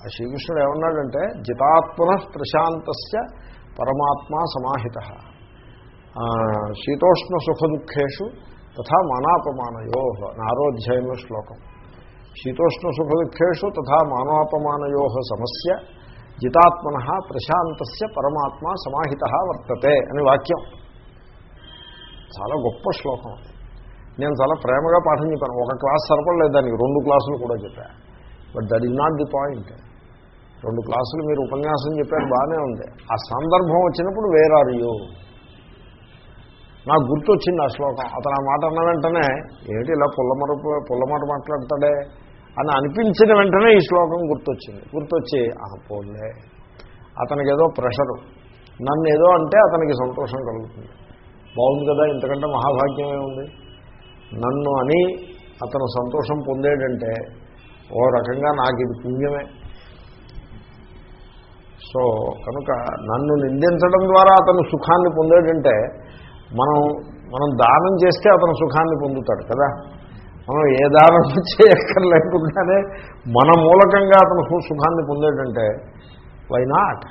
ఆ శ్రీకృష్ణుడు ఏమన్నాడంటే జితాత్మన ప్రశాంతస్య పరమాత్మ సమాహిత. శీతోష్ణ సుఖ దుఃఖేషు తథా మానాపమానయో నారోధ్యాయంలో శ్లోకం. శీతోష్ణ సుఖ దుఃఖేషు తథా మానోపమానయో సమస్య. జితాత్మన ప్రశాంతస్య పరమాత్మ సమాహిత వర్తతే అని వాక్యం. చాలా గొప్ప శ్లోకం నేను చాలా ప్రేమగా పాఠం చెప్పాను. ఒక క్లాస్ సరిపడలేదు దానికి. రెండు క్లాసులు కూడా చెప్పాను but that is not the point. రెండు క్లాసులు మీరు ఉపన్యాసం చెప్పారు బాగానే ఉంది. ఆ సందర్భం వచ్చినప్పుడు వేరారు ఆర్ యూ నాకు గుర్తొచ్చింది ఆ శ్లోకం. అతను ఆ మాట అన్న వెంటనే ఏమిటి ఇలా పుల్లమర పుల్లమాట మాట్లాడతాడే? అని అనిపించిన వెంటనే ఈ శ్లోకం గుర్తొచ్చింది. గుర్తొచ్చి ఆ పోలే అతనికి ఏదో ప్రెషరు. నన్ను ఏదో అంటే అతనికి సంతోషం కలుగుతుంది. బాగుంది కదా ఇంతకంటే మహాభాగ్యమే ఉంది. నన్ను అని అతను సంతోషం పొందేటంటే ఓ రకంగా నాకు ఇది పుణ్యమే. సో కనుక నన్ను నిందించడం ద్వారా అతను సుఖాన్ని పొందేటంటే మనం మనం దానం చేస్తే అతను సుఖాన్ని పొందుతాడు కదా. మనం ఏ దానం చేయక్కర్లేకుండానే మన మూలకంగా అతను సుఖాన్ని పొందేటంటే వై నాట్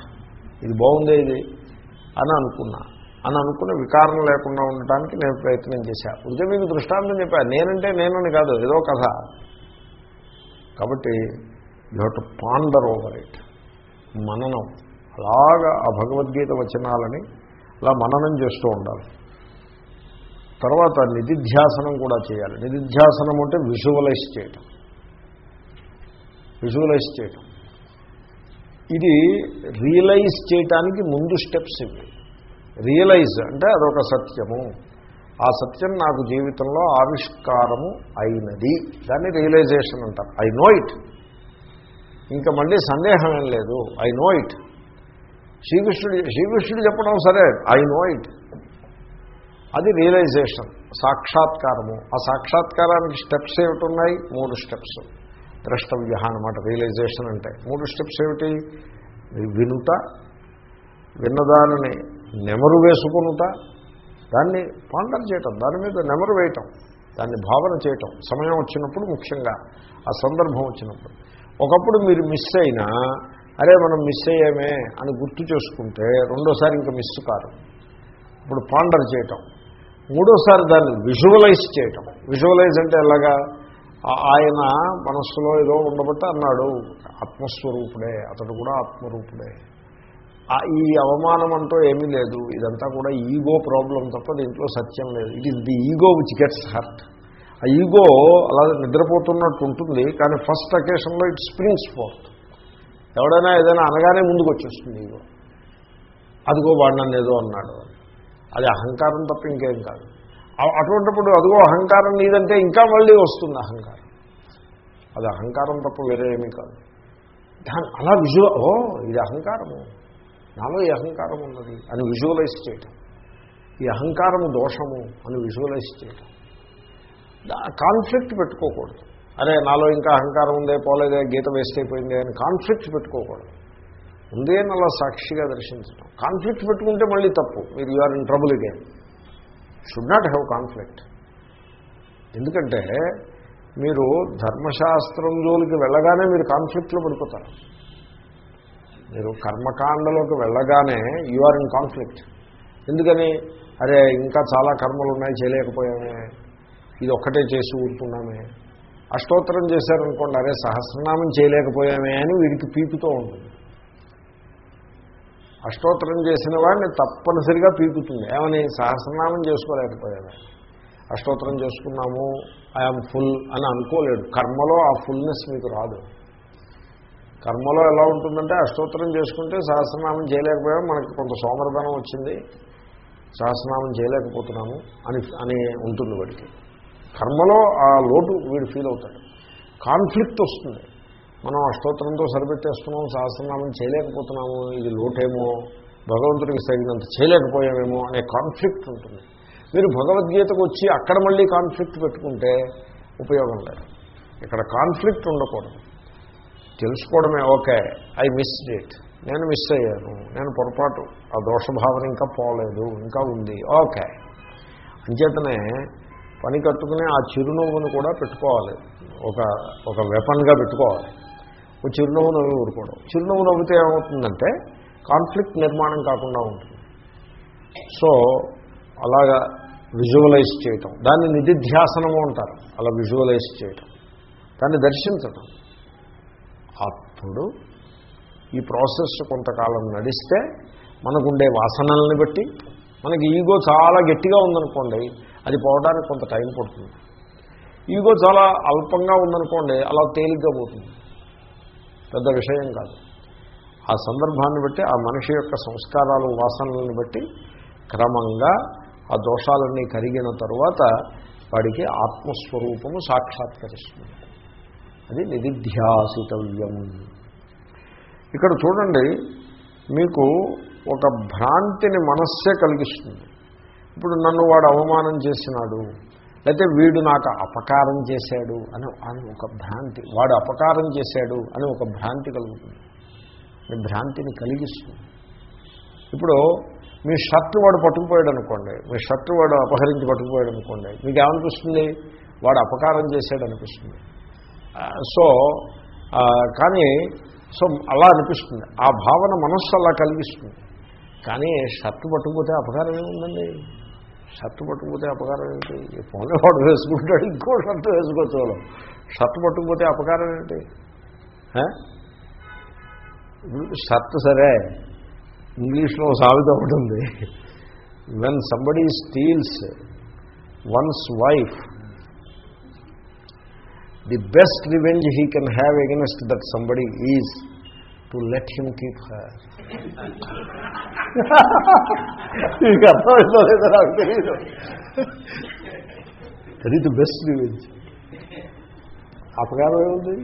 ఇది బాగుందే ఇది అని అనుకున్నా. అని అనుకున్న వికారం లేకుండా ఉండటానికి నేను ప్రయత్నం చేశా. ఇదే మీకు దృష్టాంతం చెప్పా. నేనంటే నేనని కాదు. ఏదో కథ. కాబట్టి you have to ponder over it మననం. అలాగా ఆ భగవద్గీత వచనాలని అలా మననం చేస్తూ ఉండాలి. తర్వాత నిధిధ్యాసనం కూడా చేయాలి. నిధిధ్యాసనం అంటే విజువలైజ్ చేయటం. విజువలైజ్ చేయటం. ఇది రియలైజ్ చేయటానికి ముందు స్టెప్స్ ఇవి. రియలైజ్ అంటే అదొక సత్యము. ఆ సత్యం నాకు జీవితంలో ఆవిష్కారము అయినది. దాన్ని రియలైజేషన్ అంటారు. I know it. ఇంకా మళ్ళీ సందేహం ఏం లేదు. ఐ నో ఇట్ శ్రీకృష్ణుడు శ్రీకృష్ణుడు చెప్పడం సరే. ఐ నో ఇట్ అది రియలైజేషన్ సాక్షాత్కారము. ఆ సాక్షాత్కారానికి స్టెప్స్ ఏమిటి ఉన్నాయి మూడు స్టెప్స్ ద్రష్టవ్య అనమాట రియలైజేషన్ అంటే. మూడు స్టెప్స్ ఏమిటి? వినుట విన్నదానిని నెమరు వేసుకునుట దాన్ని పాండర్ చేయటం దాని మీద నెమరు వేయటం దాన్ని భావన చేయటం. సమయం వచ్చినప్పుడు ముఖ్యంగా ఆ సందర్భం వచ్చినప్పుడు. ఒకప్పుడు మీరు మిస్ అయినా అరే మనం మిస్ అయ్యామే అని గుర్తు చేసుకుంటే రెండోసారి ఇంకా మిస్ కాదు. ఇప్పుడు పాండర్ చేయటం. మూడోసారి దాన్ని విజువలైజ్ చేయటం. విజువలైజ్ అంటే ఎలాగా? ఆయన మనస్సులో ఏదో ఉండబట్టి అన్నాడు. ఆత్మస్వరూపుడే అతడు కూడా ఆత్మరూపుడే. ఈ అవమానం అంటూ ఏమీ లేదు. ఇదంతా కూడా ఈగో ప్రాబ్లం తప్ప దీంట్లో సత్యం లేదు. It is the ego which gets hurt ఆ ఈగో అలా నిద్రపోతున్నట్టు ఉంటుంది కానీ ఫస్ట్ అకేషన్లో ఇట్ స్ప్రింగ్స్ ఫోర్త్. ఎవడైనా ఏదైనా అనగానే ముందుకు వచ్చేస్తుంది ఈగో. అదిగో వాడు నన్ను ఏదో అన్నాడు అది అహంకారం తప్ప ఇంకేం కాదు. అటువంటిప్పుడు అదిగో అహంకారం నీదంటే ఇంకా మళ్ళీ వస్తుంది అహంకారం. అది అహంకారం తప్ప వేరే ఏమీ కాదు. దాని అలా విజువ ఓ ఇది అహంకారము. నాలో ఈ అహంకారం ఉన్నది అని విజువలైజ్ చేయటం. ఈ అహంకారము దోషము అని విజువలైజ్ చేయటం. కాన్ఫ్లిక్ట్ పెట్టుకోకూడదు. అరే నాలో ఇంకా అహంకారం ఉందే పోలేదే గీత వేస్ట్ అయిపోయింది అని కాన్ఫ్లిక్ట్ పెట్టుకోకూడదు. ఉందే అని అలా సాక్షిగా దర్శించడం. కాన్ఫ్లిక్ట్ పెట్టుకుంటే మళ్ళీ తప్పు. మీరు you are in trouble again should not have conflict ఎందుకంటే మీరు ధర్మశాస్త్రం జోలికి వెళ్ళగానే మీరు కాన్ఫ్లిక్ట్లో పడిపోతారు. మీరు కర్మకాండలోకి వెళ్ళగానే యు ఆర్ ఇన్ కాన్ఫ్లిక్ట్ ఎందుకని? అరే ఇంకా చాలా కర్మలు ఉన్నాయి చేయలేకపోయామే. ఇది ఒక్కటే చేసి ఊరుకున్నామే. అష్టోత్తరం చేశారనుకోండి అరే సహస్రనామం చేయలేకపోయామే అని వీడికి పీకుతూ ఉంటుంది. అష్టోత్తరం చేసిన వాడిని తప్పనిసరిగా పీకుతుంది. ఏమని? సహస్రనామం చేసుకోలేకపోయామే. అష్టోత్తరం చేసుకున్నాము ఐఎమ్ ఫుల్ అని అనుకోలేడు. కర్మలో ఆ ఫుల్నెస్ మీకు రాదు. కర్మలో ఎలా ఉంటుందంటే అష్టోత్తరం చేసుకుంటే సహస్రనామం చేయలేకపోయాం మనకి కొంత సోమరధనం వచ్చింది సహస్రనామం చేయలేకపోతున్నాము అని అని ఉంటుంది వాడికి. కర్మలో ఆ లోటు వీడు ఫీల్ అవుతాడు. కాన్ఫ్లిక్ట్ వస్తుంది. మనం అష్టోత్తరంతో సరిపెట్టేస్తున్నాం సహస్రనామం చేయలేకపోతున్నాము ఇది లోటేమో భగవంతుడికి తగినంత చేయలేకపోయామేమో అనే కాన్ఫ్లిక్ట్ ఉంటుంది. మీరు భగవద్గీతకు వచ్చి అక్కడ మళ్ళీ కాన్ఫ్లిక్ట్ పెట్టుకుంటే ఉపయోగం లేదు. ఇక్కడ కాన్ఫ్లిక్ట్ ఉండకూడదు. తెలుసుకోవడమే ఓకే ఐ మిస్ డేట్ నేను మిస్ అయ్యాను నేను పొరపాటు ఆ దోషభావన ఇంకా పోలేదు ఇంకా ఉంది ఓకే. అంచేతనే పని కట్టుకుని ఆ చిరునవ్వును కూడా పెట్టుకోవాలి. ఒక ఒక వెపన్గా పెట్టుకోవాలి. ఓ చిరునవ్వు నవ్వి ఊరుకోవడం. చిరునవ్వు నవ్వితే ఏమవుతుందంటే కాన్ఫ్లిక్ట్ నిర్మాణం కాకుండా ఉంటుంది. సో అలాగా విజువలైజ్ చేయటం. దాన్ని నిధిధ్యాసనము అంటారు. అలా విజువలైజ్ చేయటం. దాన్ని దర్శించటం. అప్పుడు ఈ ప్రాసెస్ కొంతకాలం నడిస్తే మనకుండే వాసనల్ని బట్టి మనకి ఈగో చాలా గట్టిగా ఉందనుకోండి అది పోవడానికి కొంత టైం పడుతుంది. ఈగో చాలా అల్పంగా ఉందనుకోండి అలా తేలిగ్గా పోతుంది. పెద్ద విషయం కాదు. ఆ సందర్భాన్ని బట్టి ఆ మనిషి యొక్క సంస్కారాలు వాసనలను బట్టి క్రమంగా ఆ దోషాలన్నీ కరిగిన తరువాత వాడికి ఆత్మస్వరూపము సాక్షాత్కరిస్తుంది. అది నిధిధ్యాసితవ్యం. ఇక్కడ చూడండి మీకు ఒక భ్రాంతిని మనస్సే కలిగిస్తుంది. ఇప్పుడు నన్ను వాడు అవమానం చేసినాడు లేకపోతే వీడు నాకు అపకారం చేశాడు అని అని ఒక భ్రాంతి. వాడు అపకారం చేశాడు అని ఒక భ్రాంతి కలుగుతుంది. భ్రాంతిని కలిగిస్తుంది. ఇప్పుడు మీ షర్ట్ వాడు పట్టుకుపోయాడు అనుకోండి మీ షర్ట్ వాడు అపహరించి పట్టుకుపోయాడు అనుకోండి మీకు ఏమనిపిస్తుంది వాడు అపకారం చేశాడు అనిపిస్తుంది. సో కానీ సో అలా అనిపిస్తుంది. ఆ భావన మనస్సు అలా కలిగిస్తుంది. కానీ షర్ట్ పట్టుకుపోతే అపకారం ఏముందండి? షర్ట్ పట్టుకుపోతే అపకారం ఏంటి? ఈ వాడు వేసుకుంటాడు ఇంకో షర్ట్ వేసుకోవచ్చు వాళ్ళు షర్ట్ పట్టుకుపోతే అపకారం ఏంటి? షర్ట్ సరే ఇంగ్లీష్లో సామెత ఉంటుంది when somebody steals one's wife the best revenge he can have against that somebody is to let him keep her మీకు అర్థమైందో లేదో నాకు తెలియదు అది ది బెస్ట్ రివెంజ్ అపకారం ఏముంది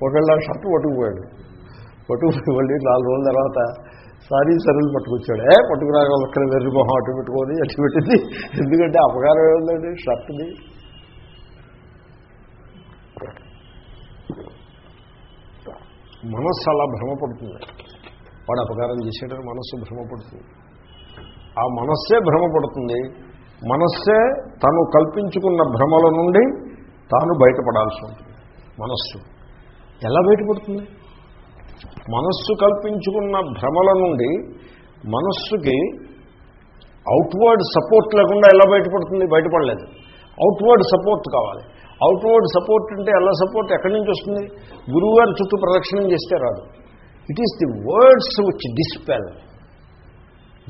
ఒకళ్ళ షర్ట్ పట్టుకుపోయాడు పట్టుకుపోయి మళ్ళీ నాలుగు రోజుల తర్వాత సారీ సరులు పట్టుకొచ్చాడు ఏ పట్టుకురాగా ఒక్కడ వెర్రి మొహం అటు పెట్టుకొని అటు పెట్టింది ఎందుకంటే అపకారం ఏముందండి షర్ట్ది మనస్సు అలా భ్రమపడుతుంది. వాడు అపకారం చేసేటప్పుడు మనస్సు భ్రమపడుతుంది. ఆ మనస్సే భ్రమపడుతుంది. మనస్సే తను కల్పించుకున్న భ్రమల నుండి తాను బయటపడాల్సి ఉంటుంది. మనస్సు ఎలా బయటపడుతుంది? మనస్సు కల్పించుకున్న భ్రమల నుండి మనస్సుకి అవుట్వర్డ్ సపోర్ట్ లేకుండా ఎలా బయటపడుతుంది? బయటపడలేదు. అవుట్వర్డ్ సపోర్ట్ కావాలి. అవుట్వర్డ్ సపోర్ట్ అంటే ఎలా సపోర్ట్ ఎక్కడి నుంచి వస్తుంది? గురువు గారి చుట్టూ ప్రదక్షిణం చేస్తే రాదు. It is the words which dispel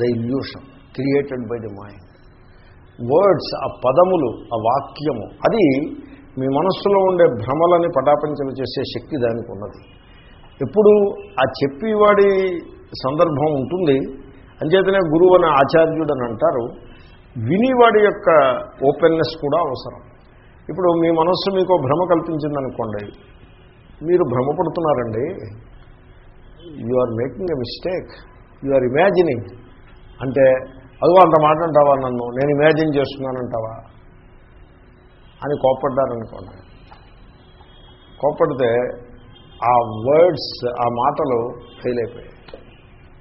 the illusion created by the mind words ఆ పదములు ఆ వాక్యము అది మీ మనస్సులో ఉండే భ్రమలని పటాపంచలు చేసే శక్తి దానికి ఉన్నది. ఎప్పుడు ఆ చెప్పేవాడి సందర్భం ఉంటుంది. అంచేతనే గురువు అని ఆచార్యుడు అని అంటారు. వినివాడి యొక్క ఓపెన్నెస్ కూడా అవసరం. ఇప్పుడు మీ మనస్సు మీకు భ్రమ కల్పించిందనుకోండి మీరు భ్రమపడుతున్నారండి you are making a mistake you are imagining అంటే అదిగో అంత మాట అంటావా నన్ను నేను ఇమాజిన్ చేస్తున్నానంటావా అని కోప్పడ్డారనుకోండి. కోప్పడితే ఆ వర్డ్స్ ఆ మాటలు ఫెయిల్ అయిపోయాయి.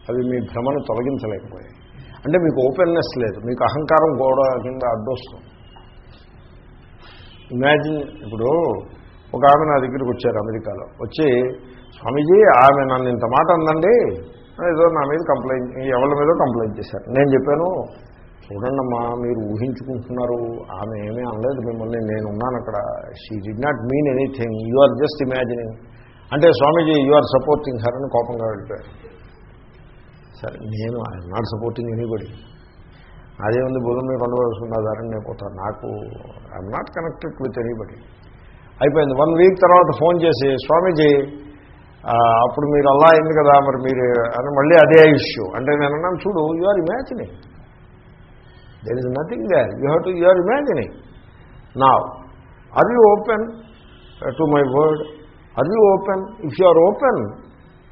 అవి మీ భ్రమను తొలగించలేకపోయాయి. అంటే మీకు ఓపెన్నెస్ లేదు మీకు అహంకారం గోడ కింద అడ్డొస్తుంది. ఇమాజిన్ ఇప్పుడు ఒక ఆమె నా దగ్గరికి వచ్చారు అమెరికాలో. వచ్చి స్వామీజీ ఆమె నన్ను ఇంత మాట అందండి. ఏదో నా మీద కంప్లైంట్ ఎవరి మీద కంప్లైంట్ చేశారు. నేను చెప్పాను చూడండమ్మా మీరు ఊహించుకుంటున్నారు. ఆమె ఏమీ అనలేదు మిమ్మల్ని. నేను ఉన్నాను అక్కడ. She did not mean anything you are just imagining అంటే Swamiji you are supporting her అని కోపంగా వెళ్ళిపోయారు. సరే నేను ఐఎమ్ నాట్ సపోర్టింగ్ ఎనీబడి అదే ఉంది భూమి మీద కొండ నేను పోతాను. నాకు I'm not connected with anybody అయిపోయింది. వన్ వీక్ తర్వాత ఫోన్ చేసి స్వామీజీ అప్పుడు మీరు అలా అయింది కదా మరి మీరు అని మళ్ళీ అదే ఇష్యూ అంటే నేను అన్నాను చూడు you are imagining there is nothing there you have to you are imagining నా are you open to my word are you open if you are open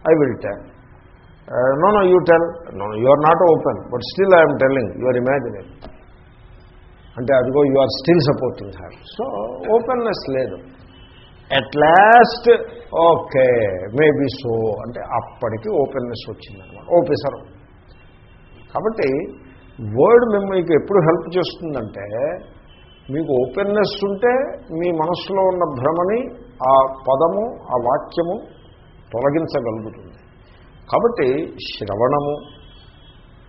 I will tell no no you tell no you are not open but still I'm telling you are imagining అంటే అదిగో you are still supporting have so openness లేదు. At last okay maybe so అంటే అప్పటికి openness వచ్చిందనమాట. ఓపెసరు కాబట్టి word మేము మీకు ఎప్పుడు హెల్ప్ చేస్తుందంటే మీకు ఓపెన్నెస్ ఉంటే మీ మనస్సులో ఉన్న భ్రమని ఆ పదము ఆ వాక్యము తొలగించగలుగుతుంది. కాబట్టి శ్రవణము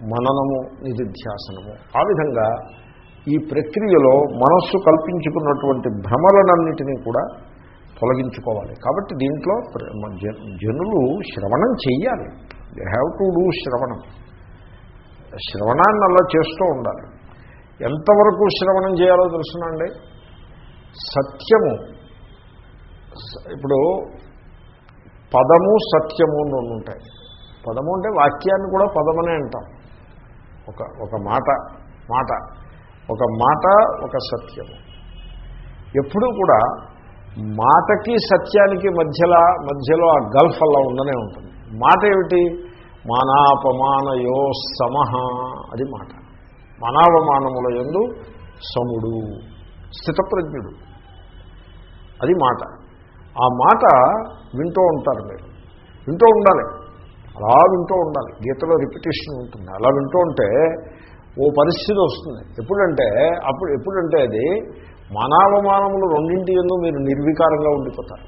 మననము నిధిధ్యాసనము. ఆ విధంగా ఈ ప్రక్రియలో మనస్సు కల్పించుకున్నటువంటి భ్రమలనన్నిటినీ కూడా తొలగించుకోవాలి. కాబట్టి దీంట్లో ప్ర- జ- జనులు శ్రవణం చెయ్యాలి. దే హ్యావ్ టు డూ శ్రవణం. శ్రవణాన్ని అలా చేస్తూ ఉండాలి. ఎంతవరకు శ్రవణం చేయాలో తెలుసునండి సత్యము. ఇప్పుడు పదము సత్యము అని ఉంటాయి. పదము అంటే వాక్యాన్ని కూడా పదమనే అంటాం. ఒక ఒక మాట మాట. ఒక మాట ఒక సత్యము. ఎప్పుడూ కూడా మాటకి సత్యానికి మధ్యలో మధ్యలో ఆ గల్ఫ్ అలా ఉండనే ఉంటుంది. మాట ఏమిటి? మానాపమానయో సమహ. అది మాట. మానాపమానముల ఎందు సముడు స్థితప్రజ్ఞుడు. అది మాట. ఆ మాట వింటూ ఉంటారు మీరు. వింటూ ఉండాలి. అలా వింటూ ఉండాలి. గీతలో రిపిటేషన్ ఉంటుంది. అలా వింటూ ఉంటే ఓ పరిస్థితి వస్తుంది. ఎప్పుడంటే అప్పుడు ఎప్పుడంటే అది మానావమానములు రెండింటి ఎందు మీరు నిర్వికారంగా ఉండిపోతారు.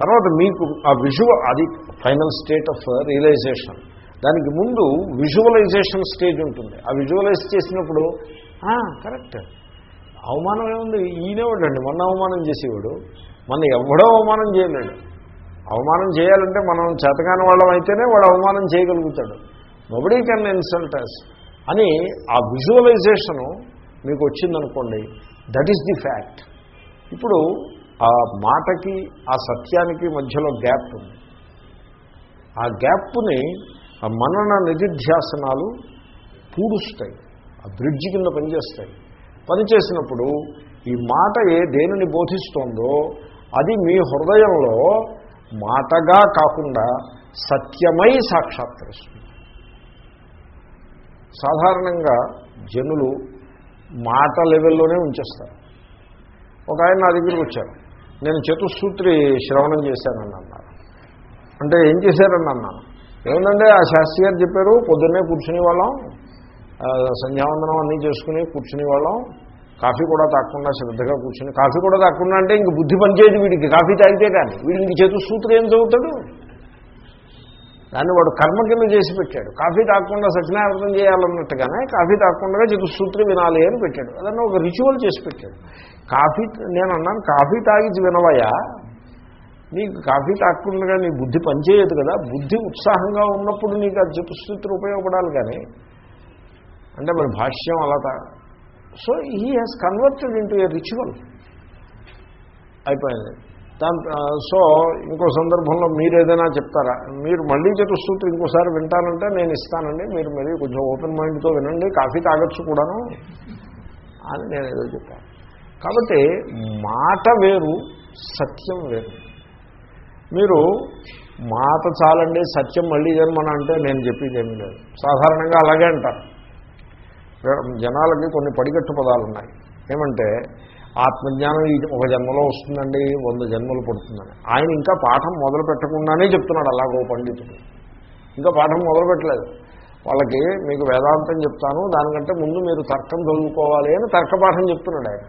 తర్వాత మీకు ఆ విజువల్ అది ఫైనల్ స్టేట్ ఆఫ్ రియలైజేషన్ దానికి ముందు విజువలైజేషన్ స్టేజ్ ఉంటుంది. ఆ విజువలైజ్ చేసినప్పుడు కరెక్ట్ అవమానం ఏముంది? ఈయనేవాడండి. మొన్న అవమానం చేసేవాడు. మన ఎవడో అవమానం చేయలేడు. అవమానం చేయాలంటే మనం చేతకాని వాళ్ళం అయితేనే వాడు అవమానం చేయగలుగుతాడు. నొబడీ కెన్ ఇన్సల్ట్ అస్ అని ఆ విజువలైజేషను మీకు వచ్చిందనుకోండి దట్ ఈస్ ది ఫ్యాక్ట్ ఇప్పుడు ఆ మాటకి ఆ సత్యానికి మధ్యలో గ్యాప్ ఉంది. ఆ గ్యాప్ని ఆ మనన నిధిధ్యాసనాలు పూడుస్తాయి. ఆ బ్రిడ్జ్ కింద పనిచేస్తాయి. పనిచేసినప్పుడు ఈ మాట ఏ దేనిని బోధిస్తోందో అది మీ హృదయంలో మాటగా కాకుండా సత్యమై సాక్షాత్కరిస్తుంది సాధారణంగా జనులు మాట లెవెల్లోనే ఉంచేస్తారు. ఒక ఆయన నా దగ్గరికి వచ్చారు. నేను చతుస్సూత్రి శ్రవణం చేశానని అన్నారు. అంటే ఏం చేశారని అన్నాను. ఏముందంటే ఆ శాస్త్రి గారు చెప్పారు పొద్దున్నే కూర్చునే వాళ్ళం సంధ్యావందనం అన్నీ చేసుకుని కూర్చునే వాళ్ళం కాఫీ కూడా తాకుండా శ్రద్ధగా కూర్చుని కాఫీ కూడా తాకుండా అంటే ఇంక బుద్ధి పనిచేయదు వీడికి కాఫీ తాగితే కానీ. వీడికి ఇంక సూత్రం ఏం చదువుతాడు? దాన్ని వాడు కర్మ కింద చేసి పెట్టాడు. కాఫీ తాగకుండా సత్యనారాయణ చేయాలన్నట్టుగానే కాఫీ తాగకుండా చతుస్సూత్రి వినాలి అని పెట్టాడు. అదన్నా ఒక రిచువల్ చేసి పెట్టాడు. కాఫీ నేను అన్నాను కాఫీ తాగి వినవయా నీకు కాఫీ తాకుండా నీ బుద్ధి పనిచేయదు కదా. బుద్ధి ఉత్సాహంగా ఉన్నప్పుడు నీకు ఆ చతుస్సూత్రి ఉపయోగపడాలి కానీ. అంటే మరి భాష్యం అలా so he has converted into a ritual అయిపోయింది. దాని సో ఇంకో సందర్భంలో మీరు ఏదైనా చెప్తారా? మీరు మళ్ళీ చతుస్తూత్రి ఇంకోసారి వింటానంటే నేను ఇస్తానండి. మీరు మరి కొంచెం ఓపెన్ మైండ్తో వినండి. కాఫీ తాగొచ్చు కూడాను అని నేను ఏదో చెప్పాను. కాబట్టి మాట వేరు సత్యం వేరు. మీరు మాట చాలండి సత్యం మళ్ళీ జన్మన అంటే నేను చెప్పేది ఏమీ లేదు. సాధారణంగా అలాగే అంటారు. జనాలకి కొన్ని పడిగట్టు పదాలు ఉన్నాయి ఏమంటే ఆత్మజ్ఞానం ఒక జన్మలో వస్తుందండి వంద జన్మలు పడుతుందని. ఆయన ఇంకా పాఠం మొదలు పెట్టకుండానే చెప్తున్నాడు అలాగో పండితుడు. ఇంకా పాఠం మొదలు పెట్టలేదు. వాళ్ళకి మీకు వేదాంతం చెప్తాను దానికంటే ముందు మీరు తర్కం చదువుకోవాలి అని తర్కపాఠం చెప్తున్నాడు ఆయన.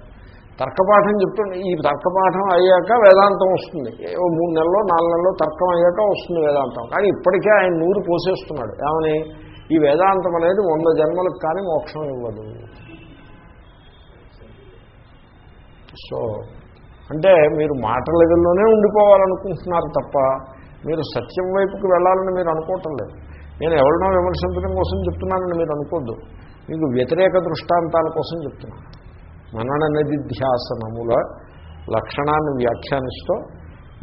తర్కపాఠం చెప్తుండే ఈ తర్కపాఠం అయ్యాక వేదాంతం వస్తుంది. ఓ మూడు నెలలో నాలుగు నెలలో తర్కం అయ్యాక వస్తుంది వేదాంతం. కానీ ఇప్పటికే ఆయన నూరు పోసేస్తున్నాడు. ఏమని? ఈ వేదాంతం అనేది వంద జన్మలకు కానీ మోక్షం ఇవ్వదు. సో అంటే మీరు మాట లెవెల్లోనే ఉండిపోవాలనుకుంటున్నారు తప్ప మీరు సత్యం వైపుకి వెళ్ళాలని మీరు అనుకోవటం లేదు. నేను ఎవరినో విమర్శించడం కోసం చెప్తున్నానని మీరు అనుకోద్దు. మీకు వ్యతిరేక దృష్టాంతాల కోసం చెప్తున్నాను. మనన నిధిధ్యాసనముల లక్షణాన్ని వ్యాఖ్యానిస్తూ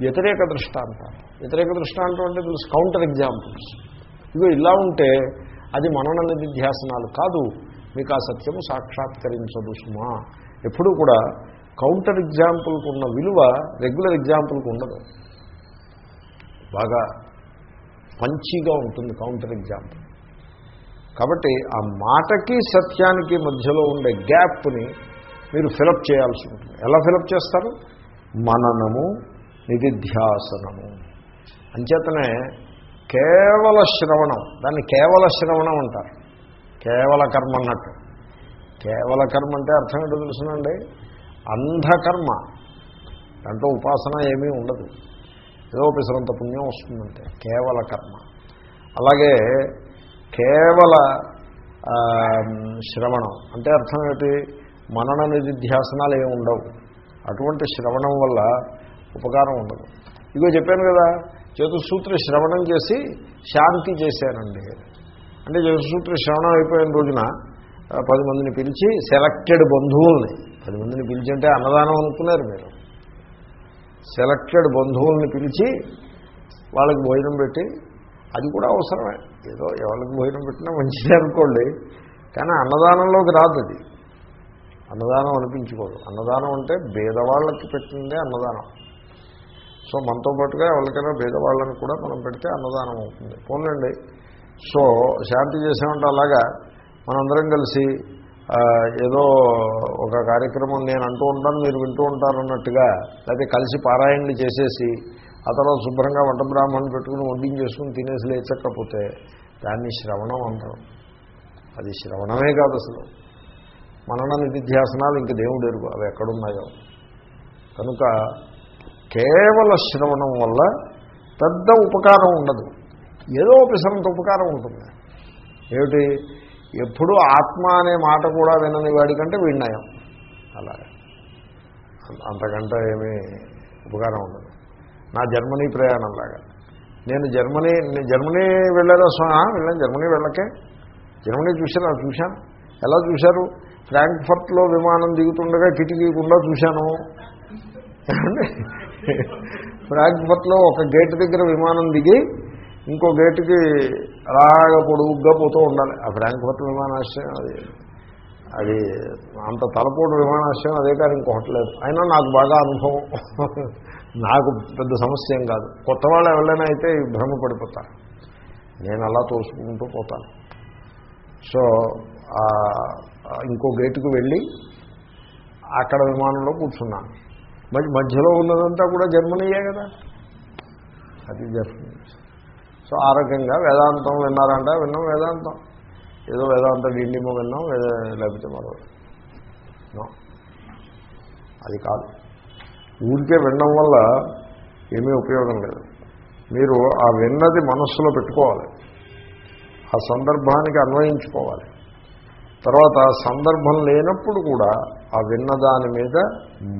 వ్యతిరేక దృష్టాంతాలు. వ్యతిరేక దృష్టాంతం అంటే తెలుసు కౌంటర్ ఎగ్జాంపుల్స్ ఇవి ఇలా ఉంటే అది మనన నిధిధ్యాసనాలు కాదు. మీకు ఆ సత్యము సాక్షాత్కరించదు సుమా. ఎప్పుడూ కూడా కౌంటర్ ఎగ్జాంపుల్కి ఉన్న విలువ రెగ్యులర్ ఎగ్జాంపుల్కి ఉండదు. బాగా పంచిగా ఉంటుంది కౌంటర్ ఎగ్జాంపుల్ కాబట్టి ఆ మాటకి సత్యానికి మధ్యలో ఉండే గ్యాప్ని మీరు ఫిలప్ చేయాల్సి ఉంటుంది. ఎలా ఫిలప్ చేస్తారు? మననము నిధిధ్యాసనము. అంచేతనే కేవల శ్రవణం. దాన్ని కేవల శ్రవణం అంటారు. కేవల కర్మ అన్నట్టు. కేవల కర్మ అంటే అర్థం ఏంటో తెలుసునండి? అంధకర్మ. దాంట్లో ఉపాసన ఏమీ ఉండదు. ఏదో పిసరంత పుణ్యం వస్తుందంటే. కేవల కర్మ. అలాగే కేవల శ్రవణం. అంటే అర్థం ఏంటి? మనన నిధిధ్యాసనాలు ఏమి ఉండవు. అటువంటి శ్రవణం వల్ల ఉపకారం ఉండదు. ఇదిగో చెప్పాను కదా చతుసూత్ర శ్రవణం చేసి శాంతి చేశానండి అంటే చతుసూత్ర శ్రవణం అయిపోయిన రోజున పది మందిని పిలిచి సెలెక్టెడ్ బంధువుల్ని పది మందిని పిలిచి అంటే అన్నదానం అనుకున్నారు మీరు. సెలెక్టెడ్ బంధువుల్ని పిలిచి వాళ్ళకి భోజనం పెట్టి అది కూడా అవసరమే. ఏదో ఎవరికి భోజనం పెట్టినా మంచిదే అనుకోండి కానీ అన్నదానంలోకి రాదు అది. అన్నదానం అనిపించుకోదు. అన్నదానం అంటే భేదవాళ్ళకి పెట్టిందే అన్నదానం. సో మనతో పాటుగా ఎవరికైనా భేదవాళ్ళని కూడా మనం పెడితే అన్నదానం అవుతుంది. పోన్లండి. సో శాంతి చేసామంటే అలాగా మనందరం కలిసి ఏదో ఒక కార్యక్రమం నేను అంటూ ఉంటాను మీరు వింటూ ఉంటారు అన్నట్టుగా లేకపోతే కలిసి పారాయణలు చేసేసి ఆ తర్వాత శుభ్రంగా వంట బ్రాహ్మణ్ పెట్టుకుని వడ్డించేసుకుని తినేసి లేచకపోతే దాన్ని శ్రవణం అంటారు. అది శ్రవణమే కాదు అసలు. మనన నిధిధ్యాసనాలు ఇంక దేవుడు ఎరుగు అవి ఎక్కడున్నాయో. కనుక కేవల శ్రవణం వల్ల పెద్ద ఉపకారం ఉండదు. ఏదో పిసరంత ఉపకారం ఉంటుంది. ఏమిటి? ఎప్పుడూ ఆత్మ అనే మాట కూడా వినని వాడికంటే విన్నాయం అలాగే. అంతకంటే ఏమీ ఉపకారం ఉండదు. నా జర్మనీ ప్రయాణం లాగా. నేను జర్మనీ జర్మనీ వెళ్ళారా స్వా వెళ్ళాను. జర్మనీ వెళ్ళకే. జర్మనీ చూశాను చూశాను. ఎలా చూశారు? ఫ్రాంక్ఫర్ట్లో విమానం దిగుతుండగా కిటికీకుండా చూశాను. ఏమండి? ఫ్రాంక్ఫర్ట్లో ఒక గేట్ దగ్గర విమానం దిగి ఇంకో గేటుకి అలాగ పొడుగ్గా పోతూ ఉండాలి. ఆ ఫ్రాంక్ఫర్ట్ విమానాశ్రయం అది. అది అంత తలపోటు విమానాశ్రయం అదే కానీ ఇంకొకటి లేదు అయినా నాకు బాగా అనుభవం. నాకు పెద్ద సమస్య ఏం కాదు. కొత్త వాళ్ళు ఎవరైనా అయితే భ్రమపడిపోతారు నేను అలా తోసుకుంటూ పోతాను. సో ఇంకో గేటుకు వెళ్ళి అక్కడ విమానంలో కూర్చున్నాను. మధ్యలో ఉన్నదంతా కూడా జర్మనీయే కదా. అది జర్మనీ సో ఆ రకంగా వేదాంతం విన్నారంట విన్నాం వేదాంతం. ఏదో వేదాంత డిండిమో విన్నాం లేకపోతే మరో. అది కాదు. ఊరికే వినడం వల్ల ఏమీ ఉపయోగం లేదు. మీరు ఆ విన్నది మనస్సులో పెట్టుకోవాలి. ఆ సందర్భానికి అన్వయించుకోవాలి. తర్వాత సందర్భం లేనప్పుడు కూడా ఆ విన్నదాని మీద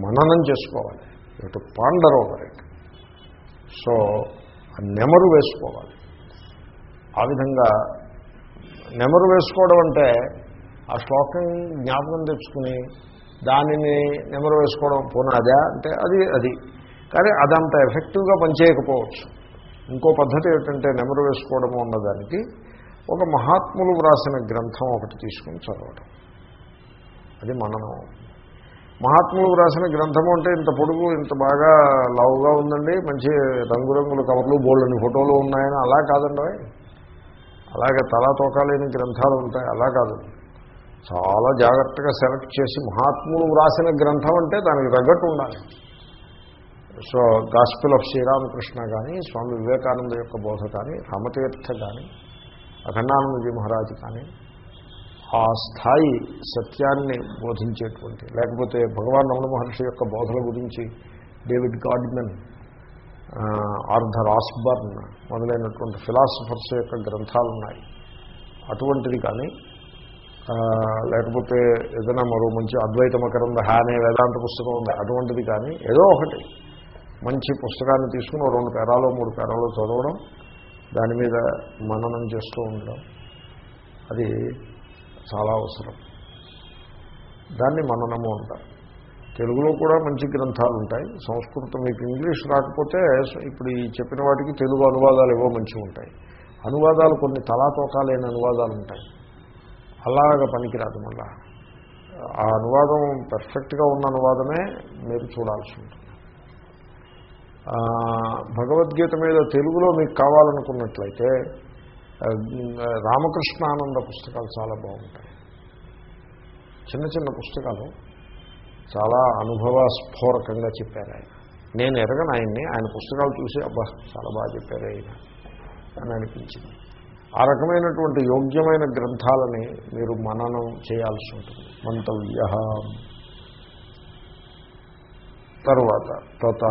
మననం చేసుకోవాలి. ఇటు పాండర్ ఓవర్ ఇట్ సో నెమరు వేసుకోవాలి. ఆ విధంగా నెమరు వేసుకోవడం అంటే ఆ శ్లోకం జ్ఞాపకం తెచ్చుకుని దానిని నెమరు వేసుకోవడం పోనాదా అంటే అది అది. కానీ అదంత ఎఫెక్టివ్గా పనిచేయకపోవచ్చు. ఇంకో పద్ధతి ఏమిటంటే నెమరు వేసుకోవడము ఉన్నదానికి ఒక మహాత్ములు వ్రాసిన గ్రంథం ఒకటి తీసుకుని చదవడం అది మననం. మహాత్ములు వ్రాసిన గ్రంథము అంటే ఇంత పొడుగు ఇంత బాగా లావుగా ఉందండి మంచి రంగురంగుల కవర్లు బోల్డని ఫోటోలు ఉన్నాయని అలా కాదండి అలాగే తలా తోకాలేని గ్రంథాలు ఉంటాయి అలా కాదు. చాలా జాగ్రత్తగా సెలెక్ట్ చేసి మహాత్ములు వ్రాసిన గ్రంథం అంటే దానికి తగ్గట్టు ఉండాలి. సో గాస్పిల్ ఆఫ్ శ్రీరామకృష్ణ కానీ స్వామి వివేకానంద యొక్క బోధ కానీ రామతీర్థ కానీ అఖండానందజీ మహారాజు కానీ ఆ స్థాయి సత్యాన్ని బోధించేటువంటి లేకపోతే భగవాన్ రమణ మహర్షి యొక్క బోధల గురించి డేవిడ్ గాడ్మెన్ ఆర్థర్ ఆస్బర్న్ మొదలైనటువంటి ఫిలాసఫర్స్ యొక్క గ్రంథాలు ఉన్నాయి అటువంటిది కానీ లేకపోతే ఏదైనా మరో మంచి అద్వైత మకరంద హానే వేదాంత పుస్తకం ఉంది అటువంటిది కానీ ఏదో ఒకటి మంచి పుస్తకాన్ని తీసుకుని రెండు పేరాలో మూడు పేరాలో చదవడం దాని మీద మననం చేస్తూ ఉండడం అది చాలా అవసరం. దాన్ని మననము అంటారు. తెలుగులో కూడా మంచి గ్రంథాలు ఉంటాయి సంస్కృతం మీకు ఇంగ్లీష్ రాకపోతే ఇప్పుడు ఈ చెప్పిన వాటికి తెలుగు అనువాదాలు ఏవో మంచిగా ఉంటాయి. అనువాదాలు కొన్ని తలాతోకాలైన అనువాదాలు ఉంటాయి అలాగ పనికిరాదు మళ్ళా. ఆ అనువాదం పర్ఫెక్ట్గా ఉన్న అనువాదమే మీరు చూడాల్సి ఉంటుంది. భగవద్గీత మీద తెలుగులో మీకు కావాలనుకున్నట్లయితే రామకృష్ణానంద పుస్తకాలు చాలా బాగుంటాయి. చిన్న చిన్న పుస్తకాలు చాలా అనుభవస్ఫోరకంగా చెప్పారు ఆయన. నేను ఎరగను ఆయన్ని ఆయన పుస్తకాలు చూసి అబ్బా చాలా బాగా చెప్పారు ఆయన అని అనిపించింది. ఆ రకమైనటువంటి యోగ్యమైన గ్రంథాలని మీరు మననం చేయాల్సి ఉంటుంది. మంతవ్య. తర్వాత తత.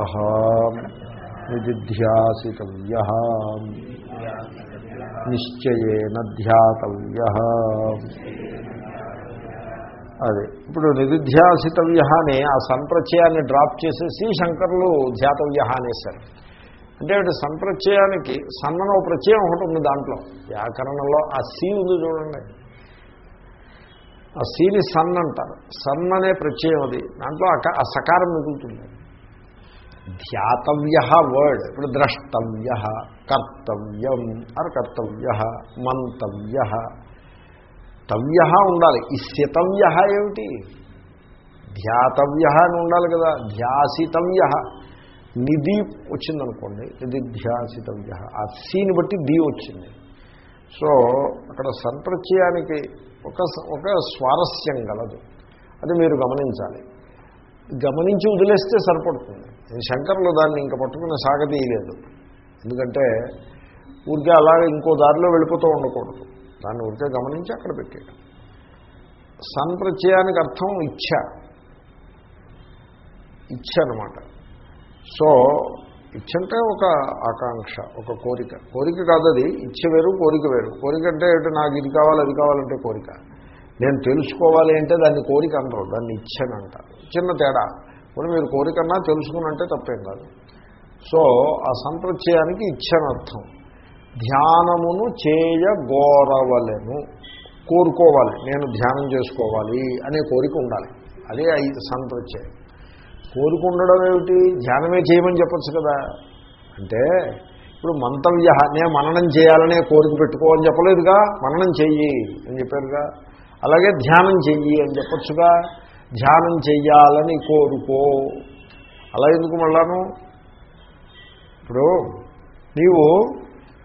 నిదిధ్యాసితవ్య నిశ్చయేన ధ్యాతవ్య. అదే ఇప్పుడు నిరుధ్యాసితవ్య అని ఆ సంప్రచయాన్ని డ్రాప్ చేసేసి శంకర్లు ధ్యాతవ్య అనేసారు అంటే సంప్రచయానికి సన్నన ఒక ప్రత్యయం ఒకటి ఉంది దాంట్లో. వ్యాకరణంలో ఆ సీ ఉంది చూడండి. ఆ సీని సన్ అంటారు. సన్ అనే ప్రత్యయం అది. దాంట్లో అక- ఆ సకారం మిగులుతుంది. ధ్యాతవ్య వర్డ్ ఇప్పుడు ద్రష్టవ్య కర్తవ్యం అర్ కర్తవ్య మంతవ్య. తవ్య ఉండాలి. ఈ ఏమిటి? ధ్యాతవ్య అని ఉండాలి కదా. ధ్యాసితవ్య. నిధి వచ్చిందనుకోండి ఇది ధ్యాసితవ్య. ఆ సీని బట్టి ది వచ్చింది. సో అక్కడ సంప్రచయానికి ఒక ఒక స్వారస్యం గలదు. అది మీరు గమనించాలి. గమనించి వదిలేస్తే సరిపడుతుంది. శంకర్లు దాన్ని ఇంకా పట్టుకుని సాగదీయలేదు ఎందుకంటే ఊరికే అలాగే ఇంకో దారిలో వెళ్ళిపోతూ ఉండకూడదు. దాన్ని ఊరికే గమనించి అక్కడ పెట్టాడు సంప్రచయానికి అర్థం ఇచ్ఛ. ఇచ్ఛ అనమాట సో ఇచ్ఛ అంటే ఒక ఆకాంక్ష ఒక కోరిక. కోరిక కాదది ఇచ్చ వేరు కోరిక వేరు. కోరిక అంటే నాకు ఇది కావాలి అది కావాలంటే కోరిక. నేను తెలుసుకోవాలి అంటే దాన్ని కోరిక అంటారు దాన్ని ఇచ్చని అంటారు. చిన్న తేడా. ఇప్పుడు మీరు కోరికన్నా తెలుసుకునంటే తప్పేం కాదు. సో ఆ సంప్రత్యయానికి ఇచ్చనర్థం. ధ్యానమును చేయగోరవలను. కోరుకోవాలి. నేను ధ్యానం చేసుకోవాలి అనే కోరిక ఉండాలి. అదే ఐదు సంప్రచయం కోరిక ఉండడం ఏమిటి? ధ్యానమే చేయమని చెప్పచ్చు కదా. అంటే ఇప్పుడు మంతవ్య నేను మననం చేయాలనే కోరిక పెట్టుకోమని చెప్పలేదుగా? మననం చెయ్యి అని చెప్పారుగా. అలాగే ధ్యానం చెయ్యి అని చెప్పొచ్చుగా? ధ్యానం చెయ్యాలని కోరుకో. అలా ఎందుకు మళ్ళాను? ఇప్పుడు నీవు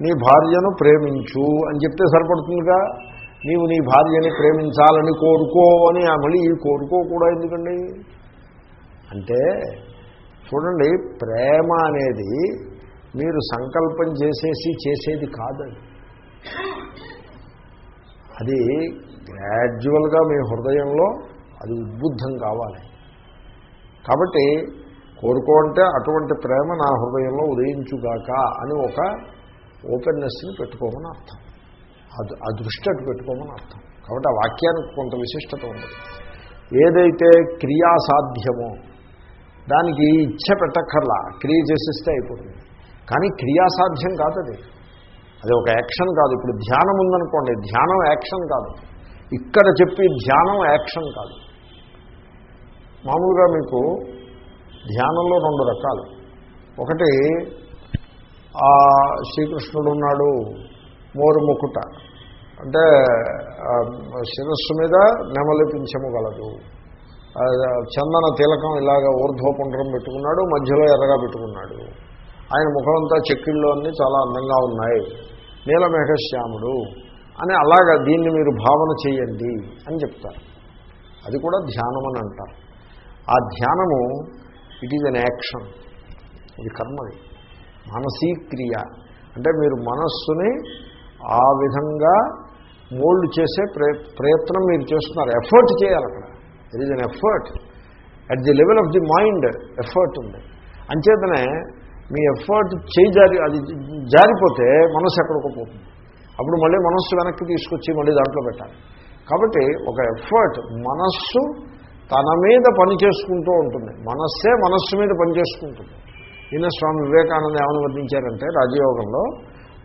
నీ భార్యను ప్రేమించు అని చెప్తే సరిపడుతుందిగా? నీవు నీ భార్యని ప్రేమించాలని కోరుకో అని ఆ మళ్ళీ ఈ కోరుకో కూడా ఎందుకండి? అంటే చూడండి ప్రేమ అనేది మీరు సంకల్పం చేసేసి చేసేది కాదండి. అది గ్రాడ్యువల్గా మీ హృదయంలో అది ఉద్బుద్ధం కావాలి. కాబట్టి కోరుకోంటే అటువంటి ప్రేమ నా హృదయంలో ఉదయించుగాక అని ఒక ఓపెన్నెస్ని పెట్టుకోమని అర్థం. అది ఆ దృష్టి అటు పెట్టుకోమని అర్థం. కాబట్టి ఆ వాక్యానికి కొంత విశిష్టత ఉంది ఏదైతే క్రియాసాధ్యమో దానికి ఇచ్చ పెట్టక్కర్లా క్రియ చేసిస్తే అయిపోతుంది. కానీ క్రియాసాధ్యం కాదు అది. అది ఒక యాక్షన్ కాదు. ఇప్పుడు ధ్యానం ఉందనుకోండి ధ్యానం యాక్షన్ కాదు. ఇక్కడ చెప్పి ధ్యానం యాక్షన్ కాదు. మామూలుగా మీకు ధ్యానంలో రెండు రకాలు. ఒకటి ఆ శ్రీకృష్ణుడు ఉన్నాడు మోరు ముకుట అంటే శిరస్సు మీద నెమలి పింఛము చందన తిలకం ఇలాగ ఊర్ధ్వపుండ్రం పెట్టుకున్నాడు మధ్యలో ఎర్రగా పెట్టుకున్నాడు. ఆయన ముఖమంతా చెక్కిళ్ళు అన్నీ చాలా అందంగా ఉన్నాయి. నీలమేఘశ్యాముడు అని అలాగా దీన్ని మీరు భావన చేయండి అని చెప్తారు. అది కూడా ధ్యానం అని అంటారు. ఆ ధ్యానము ఇట్ ఈజ్ అన్ యాక్షన్ ఇది కర్మది మానసీ క్రియ అంటే మీరు మనస్సుని ఆ విధంగా మోల్డ్ చేసే ప్రయత్నం మీరు చేస్తున్నారు. ఎఫర్ట్ చేయాలి అక్కడ. It is an effort at the level of the mind effort ఉంది. అంచేతనే మీ ఎఫర్ట్ చేయి జారి అది జారిపోతే మనస్సు ఎక్కడికో పోతుంది. అప్పుడు మళ్ళీ మనస్సు వెనక్కి తీసుకొచ్చి మళ్ళీ దాంట్లో పెట్టాలి. కాబట్టి ఒక ఎఫర్ట్ మనస్సు తన మీద పని చేసుకుంటూ ఉంటుంది. మనస్సే మనస్సు మీద పని చేసుకుంటుంది. ఈయన స్వామి వివేకానంద ఏమని వర్ణించారంటే రాజయోగంలో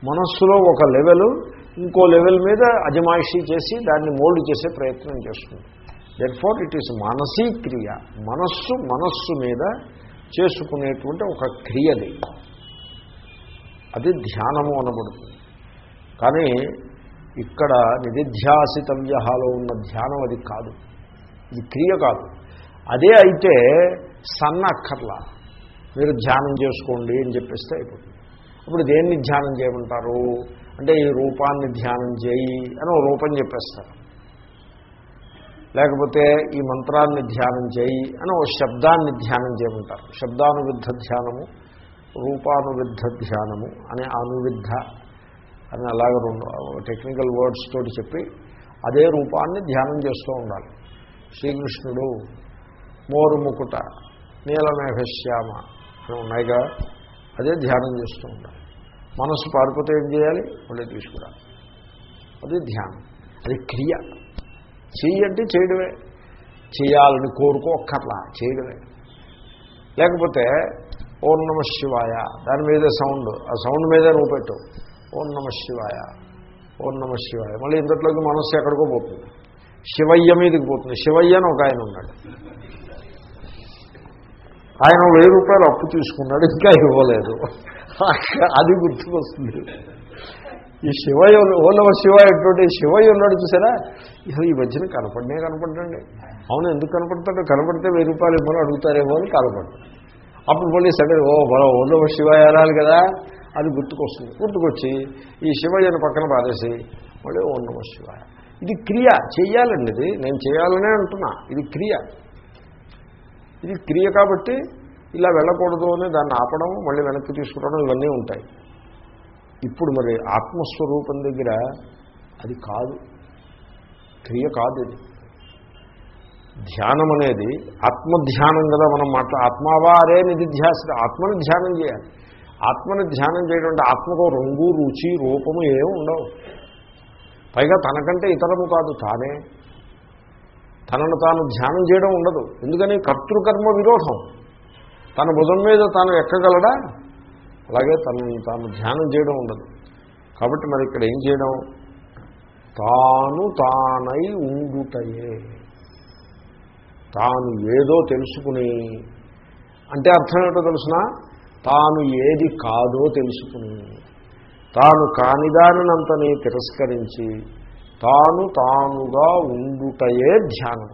మనస్సులో ఒక లెవెల్ ఇంకో లెవెల్ మీద అజమాయిషీ చేసి దాన్ని మోల్డ్ చేసే ప్రయత్నం చేస్తుంది. దెట్ ఫార్ ఇట్ ఈస్ మానసీ క్రియ మనస్సు మనస్సు మీద చేసుకునేటువంటి ఒక క్రియది అది ధ్యానము అనబడుతుంది. కానీ ఇక్కడ నిధిధ్యాసితవ్యహాలో ఉన్న ధ్యానం అది కాదు. ఇది క్రియ కాదు. అదే అయితే సన్న అక్కర్లా. మీరు ధ్యానం చేసుకోండి అని చెప్పేస్తే అయిపోతుంది. అప్పుడు దేన్ని ధ్యానం చేయమంటారు? అంటే ఈ రూపాన్ని ధ్యానం చేయి అని ఒక రూపం చెప్పేస్తారు. లేకపోతే ఈ మంత్రాన్ని ధ్యానం చేయి అని ఓ శబ్దాన్ని ధ్యానం చేయమంటారు. శబ్దానువిద్ధ ధ్యానము రూపానువిద్ధ ధ్యానము అనే అనువిద్ధ అని అలాగ రెండు టెక్నికల్ వర్డ్స్ తోటి చెప్పి అదే రూపాన్ని ధ్యానం చేస్తూ ఉండాలి. శ్రీకృష్ణుడు మోరు ముకుట నీలమేఘశ్యామ అని ఉన్నాయిగా. అదే ధ్యానం చేస్తూ ఉండాలి మనస్సు పారిపోతే ఏం చేయాలి? మళ్ళీ తీసుకురా అది ధ్యానం. అది క్రియ. చెయ్యి అంటే చేయడమే. చేయాలని కోరుకోక్కర్లా చేయడమే. లేకపోతే ఓం నమ శివాయ దాని మీదే సౌండ్. ఆ సౌండ్ మీదే నువ్వు పెట్టు. ఓం నమ శివాయ ఓం నమ శివాయ. మళ్ళీ ఇంతట్లోకి మనస్సు ఎక్కడికో పోతుంది. శివయ్య మీదకి పోతుంది. శివయ్య అని ఒక ఆయన ఉన్నాడు. ఆయన వెయ్యి రూపాయలు అప్పు తీసుకున్నాడు ఇంకా ఇవ్వలేదు. అది గుర్తుకొస్తుంది. ఈ శివయ్య ఓలవ శివయ్య ఎటువంటి శివయ్య ఉన్నాడు చూసారా? ఈ మధ్యన కనపడనే కనపడండి అవును ఎందుకు కనపడతాడు? కనపడితే వెయ్యి రూపాయలు ఇవ్వమని అడుగుతారేమో అని కనపడదు అప్పుడు మళ్ళీ సరే ఓ మన ఓలవ శివయ్య అనాలి కదా? అది గుర్తుకొస్తుంది. గుర్తుకొచ్చి ఈ శివయ్యను పక్కన పారేసి మళ్ళీ ఓ నమ శివాయ. ఇది క్రియ చేయాలండి ఇది నేను చేయాలనే అంటున్నా. ఇది క్రియ. ఇది క్రియ కాబట్టి ఇలా వెళ్ళకూడదు అని దాన్ని ఆపడం మళ్ళీ వెనక్కి తీసుకురావడం ఇవన్నీ ఉంటాయి. ఇప్పుడు మరి ఆత్మస్వరూపం దగ్గర అది కాదు. క్రియ కాదు ఇది. ధ్యానం అనేది ఆత్మధ్యానం కదా మనం మాట్లా ఆత్మావారే నిధిధ్యాస ఆత్మని ధ్యానం చేయాలి. ఆత్మని ధ్యానం చేయడం అంటే ఆత్మకు రంగు రుచి రూపము ఏమి ఉండవు. పైగా తనకంటే ఇతరము కాదు తానే. తనను తాను ధ్యానం చేయడం ఉండదు. ఎందుకని? కర్తృకర్మ విరోధం. తన భుజం మీద తాను ఎక్కగలడా? అలాగే తనను తాను ధ్యానం చేయడం ఉండదు. కాబట్టి మరి ఇక్కడ ఏం చేయడం? తాను తానై ఉండుటయే. తాను ఏదో తెలుసుకుని. అంటే అర్థం ఏంటో తెలుసిన? తాను ఏది కాదో తెలుసుకుని. తాను కానిదానంతని తిరస్కరించి తాను తానుగా ఉండుటయే ధ్యానం.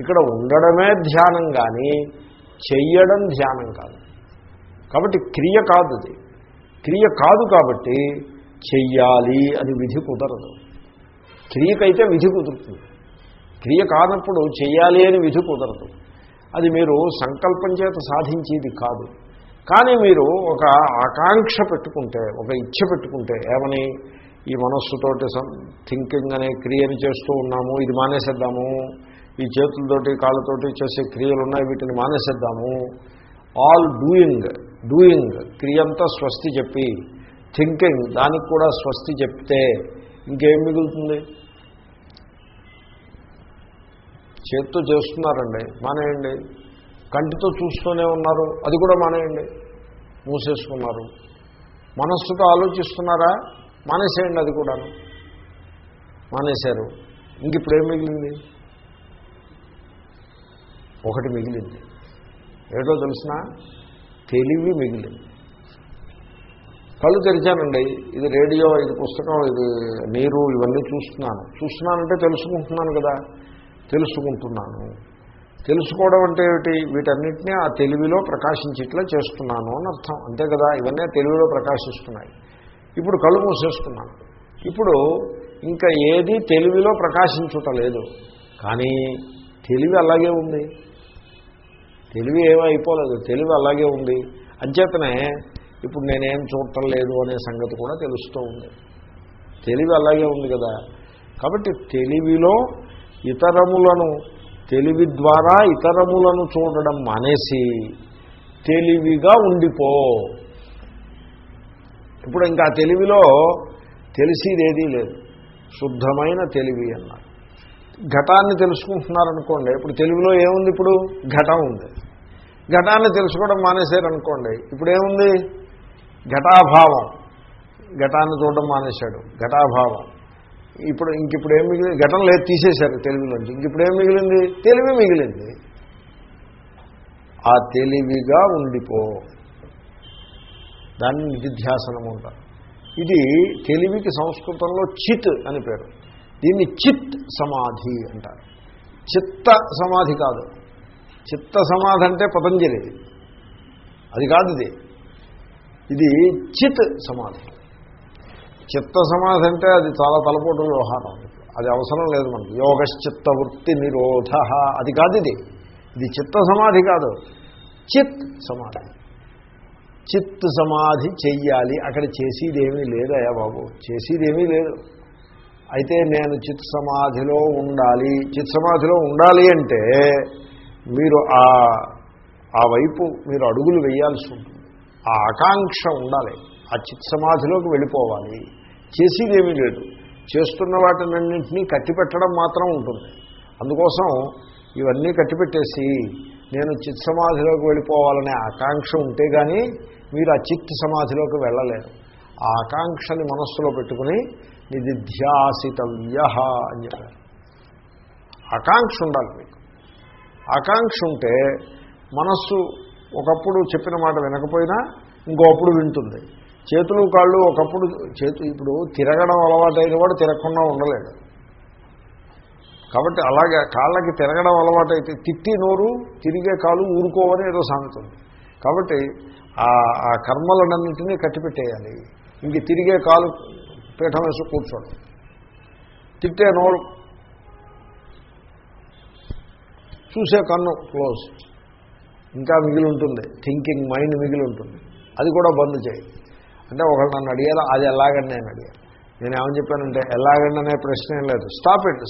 ఇక్కడ ఉండడమే ధ్యానం కానీ చెయ్యడం ధ్యానం కాదు. కాబట్టి క్రియ కాదు అది క్రియ కాదు కాబట్టి చెయ్యాలి అది విధి కుదరదు. క్రియకైతే విధి కుదురుతుంది. క్రియ కానప్పుడు చెయ్యాలి అని విధి కుదరదు. అది మీరు సంకల్పం చేత సాధించేది కాదు. కానీ మీరు ఒక ఆకాంక్ష పెట్టుకుంటే ఒక ఇచ్చ పెట్టుకుంటే ఏమని? ఈ మనస్సుతోటి థింకింగ్ అనే క్రియను చేస్తూ ఉన్నాము ఇది మానేసేద్దాము. ఈ చేతులతోటి కాళ్ళతోటి చేసే క్రియలు ఉన్నాయి వీటిని మానేసేద్దాము. ఆల్ డూయింగ్ డూయింగ్ క్రియంతా స్వస్తి చెప్పి థింకింగ్ దానికి కూడా స్వస్తి చెప్తే ఇంకేం మిగులుతుంది? చేత్తో చేస్తున్నారండి మానేయండి. కంటితో చూస్తూనే ఉన్నారు. అది కూడా మానేయండి. మూసేసుకున్నారు. మనస్సుతో ఆలోచిస్తున్నారా? మానేసేయండి అది కూడాను. మానేశారు. ఇంక ఇప్పుడు ఏం మిగిలింది? ఒకటి మిగిలింది. ఏటో తెలిసిన? తెలివి మిగిలింది. కళ్ళు తెరిచానండి. ఇది రేడియో ఇది పుస్తకం ఇది నీరు ఇవన్నీ చూస్తున్నాను. చూస్తున్నానంటే తెలుసుకుంటున్నాను కదా. తెలుసుకుంటున్నాను. తెలుసుకోవడం అంటే ఏమిటి? వీటన్నిటినీ ఆ తెలివిలో ప్రకాశించేట్లా చేస్తున్నాను అని అర్థం. అంతే కదా? ఇవన్నీ తెలివిలో ప్రకాశిస్తున్నాయి. ఇప్పుడు కళ్ళు మూసేసుకున్నాను ఇప్పుడు ఇంకా ఏది తెలివిలో ప్రకాశించుటలేదు కానీ తెలివి అలాగే ఉంది. తెలివి ఏమైపోలేదు. తెలివి అలాగే ఉంది. అంచేతనే ఇప్పుడు నేనేం చూడటం లేదు అనే సంగతి కూడా తెలుస్తూ ఉంది. తెలివి అలాగే ఉంది కదా? కాబట్టి తెలివిలో ఇతరములను తెలివి ద్వారా ఇతరములను చూడడం మానేసి తెలివిగా ఉండిపో. ఇప్పుడు ఇంకా తెలివిలో తెలిసిదేదీ లేదు. శుద్ధమైన తెలివి అన్నారు. ఘటాన్ని తెలుసుకుంటున్నారనుకోండి ఇప్పుడు తెలుగులో ఏముంది ఇప్పుడు? ఘటం ఉంది. ఘటాన్ని తెలుసుకోవడం మానేశారనుకోండి ఇప్పుడు ఏముంది? ఘటాభావం. ఘటాన్ని చూడడం మానేశాడు. ఘటాభావం. ఇప్పుడు ఇంక ఇప్పుడు ఏం మిగిలింది? ఘటన లేదు తీసేశారు తెలుగులోంచి. ఇంక ఇప్పుడు ఏం మిగిలింది? తెలివి మిగిలింది. ఆ తెలివిగా ఉండిపో. దాన్ని నిధిధ్యాసనం అంటారు. ఇది తెలివికి సంస్కృతంలో చిత్ అని పేరు. దీన్ని చిత్ సమాధి అంటారు. చిత్త సమాధి కాదు. చిత్త సమాధి అంటే పతంజలి. అది కాదు ఇది. ఇది చిత్ సమాధి. చిత్త సమాధి అంటే అది చాలా తలపోటు వ్యవహారం. అది అవసరం లేదు మనకి. యోగశ్చిత్త వృత్తి నిరోధ అది కాదు ఇది. ఇది చిత్త సమాధి కాదు. చిత్ సమాధి. చిత్ సమాధి చెయ్యాలి. అక్కడ చేసేదేమీ లేదయా బాబు. చేసేదేమీ లేదు. అయితే నేను చిత్ సమాధిలో ఉండాలి. చిత్ సమాధిలో ఉండాలి అంటే మీరు ఆ ఆ వైపు మీరు అడుగులు వేయాల్సి ఉంటుంది. ఆ ఆకాంక్ష ఉండాలి. ఆ చిత్ సమాధిలోకి వెళ్ళిపోవాలి. చేసేదేమీ లేదు. చేస్తున్న వాటినన్నింటినీ కట్టిపెట్టడం మాత్రం ఉంటుంది. అందుకోసం ఇవన్నీ కట్టిపెట్టేసి నేను చిత్ సమాధిలోకి వెళ్ళిపోవాలనే ఆకాంక్ష ఉంటే కానీ మీరు ఆ చిత్ సమాధిలోకి వెళ్ళలేరు. ఆ ఆకాంక్షని మనస్సులో పెట్టుకుని నిధిధ్యాసితవ్య అని చెప్పారు. ఆకాంక్ష ఉండాలి మీకు. ఆకాంక్ష ఉంటే మనస్సు ఒకప్పుడు చెప్పిన మాట వినకపోయినా ఇంకోప్పుడు వింటుంది. చేతులు కాళ్ళు ఒకప్పుడు చేతు ఇప్పుడు తిరగడం అలవాటైన వాడు తిరగకుండా ఉండలేడు. కాబట్టి అలాగే కాళ్ళకి తిరగడం అలవాటైతే తిట్టి నోరు తిరిగే కాలు ఊరుకోవని ఏదో సాగుతుంది కాబట్టి ఆ కర్మలన్నింటినీ కట్టిపెట్టేయాలి. ఇంక తిరిగే కాలు పీఠం వేసి కూర్చోండి. తిట్టే నోరు చూసే కన్ను క్లోజ్. ఇంకా మిగిలి ఉంటుంది. థింకింగ్ మైండ్ మిగిలి ఉంటుంది. అది కూడా బంద్ చేయి. అంటే ఒకళ్ళు నన్ను అడిగారు అది ఎలాగని నేను అడిగాను. నేను ఏమని చెప్పానంటే ఎలాగండి అనే ప్రశ్న ఏం లేదు. స్టాప్ ఇట్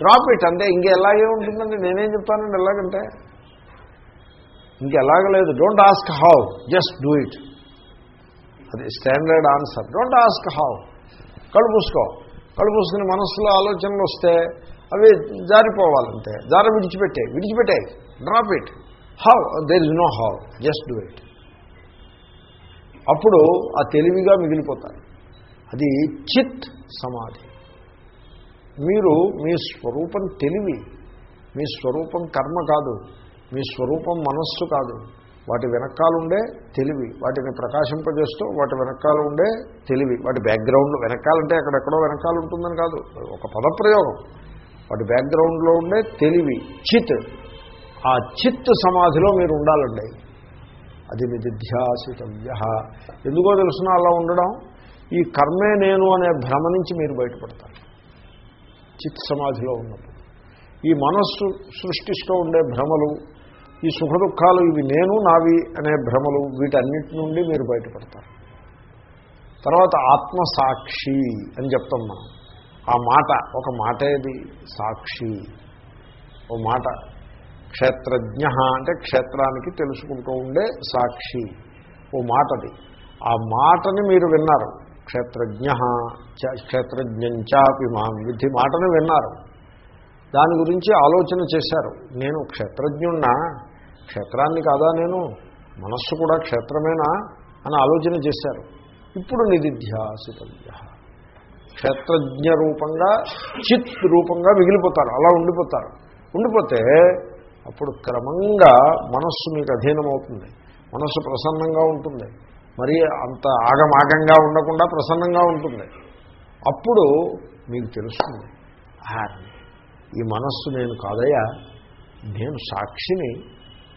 డ్రాప్ ఇట్ అంటే ఇంక ఎలాగే ఉంటుందండి? నేనేం చెప్తానండి ఎలాగంటే? ఇంకెలాగ లేదు. Don't ask how just do it అది standard answer don't ask how కళ్ళు పూసుకో కళ్ళు పూసుకుని మనస్సులో ఆలోచనలు వస్తే అవి జారిపోవాలంటే జార విడిచిపెట్టే విడిచిపెట్టే. Drop it how there is no how just do it అప్పుడు ఆ తెలివిగా మిగిలిపోతారు. అది చిత్ సమాధి. మీరు మీ స్వరూపం తెలివి మీ స్వరూపం కర్మ కాదు మీ స్వరూపం మనస్సు కాదు వాటి వెనకాలుండే తెలివి వాటిని ప్రకాశింపజేస్తూ వాటి వెనకాల ఉండే తెలివి వాటి బ్యాక్గ్రౌండ్ వెనకాలంటే అక్కడెక్కడో వెనకాల ఉంటుందని కాదు ఒక పదప్రయోగం. వాటి బ్యాక్గ్రౌండ్లో ఉండే తెలివి చిత్. ఆ చిత్ సమాధిలో మీరు ఉండాలండి. అది నిధిధ్యాసితవ్య ఎందుకో తెలుసిన అలా ఉండడం? ఈ కర్మే నేను అనే భ్రమ నుంచి మీరు బయటపడతారు. చిత్ సమాధిలో ఉన్నప్పుడు. ఈ మనస్సు సృష్టిస్తూ ఉండే భ్రమలు ఈ సుఖ దుఃఖాలు ఇవి నేను నావి అనే భ్రమలు వీటన్నిటి నుండి మీరు బయటపడతారు. తర్వాత ఆత్మసాక్షి అని చెప్తాం మనం. ఆ మాట ఒక మాట ఏది సాక్షి. ఓ మాట క్షేత్రజ్ఞ అంటే క్షేత్రానికి తెలుసుకుంటూ ఉండే సాక్షి. ఓ మాటది. ఆ మాటని మీరు విన్నారు. క్షేత్రజ్ఞ క్షేత్రజ్ఞంచాపి మాం విధి మాటని విన్నారు. దాని గురించి ఆలోచన చేశారు. నేను క్షేత్రజ్ఞున్నా క్షేత్రాన్ని కాదా నేను? మనస్సు కూడా క్షేత్రమేనా? అని ఆలోచన చేశారు. ఇప్పుడు నిధిధ్యాసితవ్య. క్షేత్రజ్ఞ రూపంగా చిత్ రూపంగా మిగిలిపోతారు. అలా ఉండిపోతారు. ఉండిపోతే అప్పుడు క్రమంగా మనస్సు మీకు అధీనమవుతుంది. మనస్సు ప్రసన్నంగా ఉంటుంది. మరి అంత ఆగమాగంగా ఉండకుండా ప్రసన్నంగా ఉంటుంది. అప్పుడు మీకు తెలుస్తుంది ఈ మనస్సు నేను కాదయ్యా నేను సాక్షిని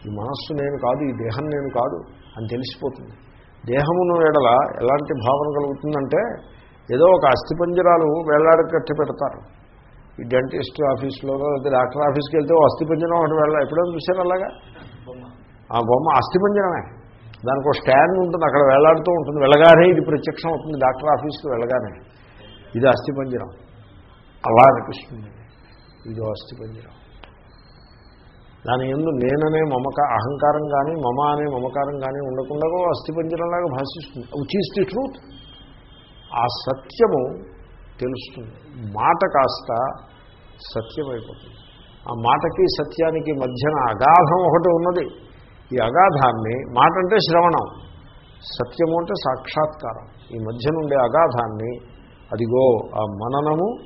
ఈ మనస్సు నేను కాదు ఈ దేహం నేను కాదు అని తెలిసిపోతుంది. దేహమును ఎడల ఎలాంటి భావన కలుగుతుందంటే ఏదో ఒక అస్థిపంజరాలు వేలాడి కట్టి పెడతారు. ఈ డెంటిస్ట్ ఆఫీస్లో లేదా డాక్టర్ ఆఫీస్కి వెళ్తే అస్థిపంజనం అస్థిపంజరం ఒకటి వెళ్ళా ఎప్పుడైనా చూశారు అలాగా? ఆ బొమ్మ అస్థిపంజనమే దానికి ఒక స్టాండ్ ఉంటుంది అక్కడ వేలాడుతూ ఉంటుంది. వెళ్ళగానే ఇది ప్రత్యక్షం అవుతుంది డాక్టర్ ఆఫీస్కి వెళ్ళగానే. ఇది అస్థిపంజరం అలా అనిపిస్తుంది. ఇది అస్థిపంజరం దాని ఎందు నేననే మమక అహంకారం కానీ మమ అనే మమకారం కానీ ఉండకుండా అస్థిపంజరంలాగా భాషిస్తుంది. విచ్ ఈస్ ది ట్రూత్ ఆ సత్యము తెలుస్తుంది. మాట కాస్త సత్యమైపోతుంది. ఆ మాటకి సత్యానికి మధ్యన అగాధం ఒకటి ఉన్నది. ఈ అగాధాన్ని మాట అంటే శ్రవణం సత్యము అంటే సాక్షాత్కారం. ఈ మధ్య నుండే అగాధాన్ని అదిగో ఆ మననము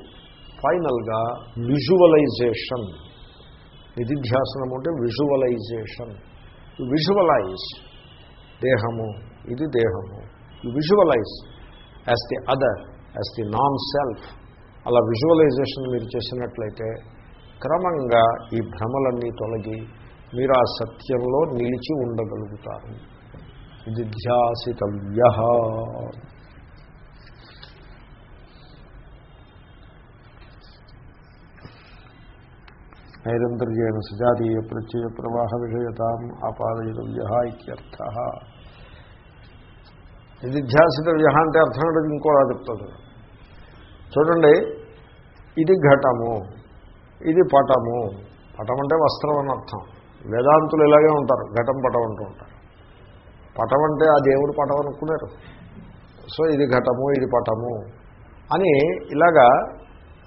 ఫైనల్గా విజువలైజేషన్. నిధిధ్యాసనం అంటే విజువలైజేషన్. విజువలైజ్ దేహము ఇది దేహము. Visualise as the other. As the non self అలా విజువలైజేషన్ మీరు చేసినట్లయితే క్రమంగా ఈ భ్రమలన్నీ తొలగి మీరు ఆ సత్యంలో నిలిచి ఉండగలుగుతారు. ఇది ధ్యాసితవ్య. నైరంతర్యేణ సుజాతీయ ప్రత్యయ ప్రవాహ విషయతాం ఆపాదయితవ్య ఇత్యర్థ. నిధిధ్యాసితవ్య అంటే అర్థం ఏంటది ఇంకోలా చెప్తుంది చూడండి ఇది ఘటము ఇది పటము. పటం అంటే వస్త్రం అని అర్థం. వేదాంతులు ఇలాగే ఉంటారు ఘటం పటం అంటూ ఉంటారు. పటం అంటే ఆ దేవుడు పటం అనుకున్నారు. సో ఇది ఘటము ఇది పటము అని ఇలాగా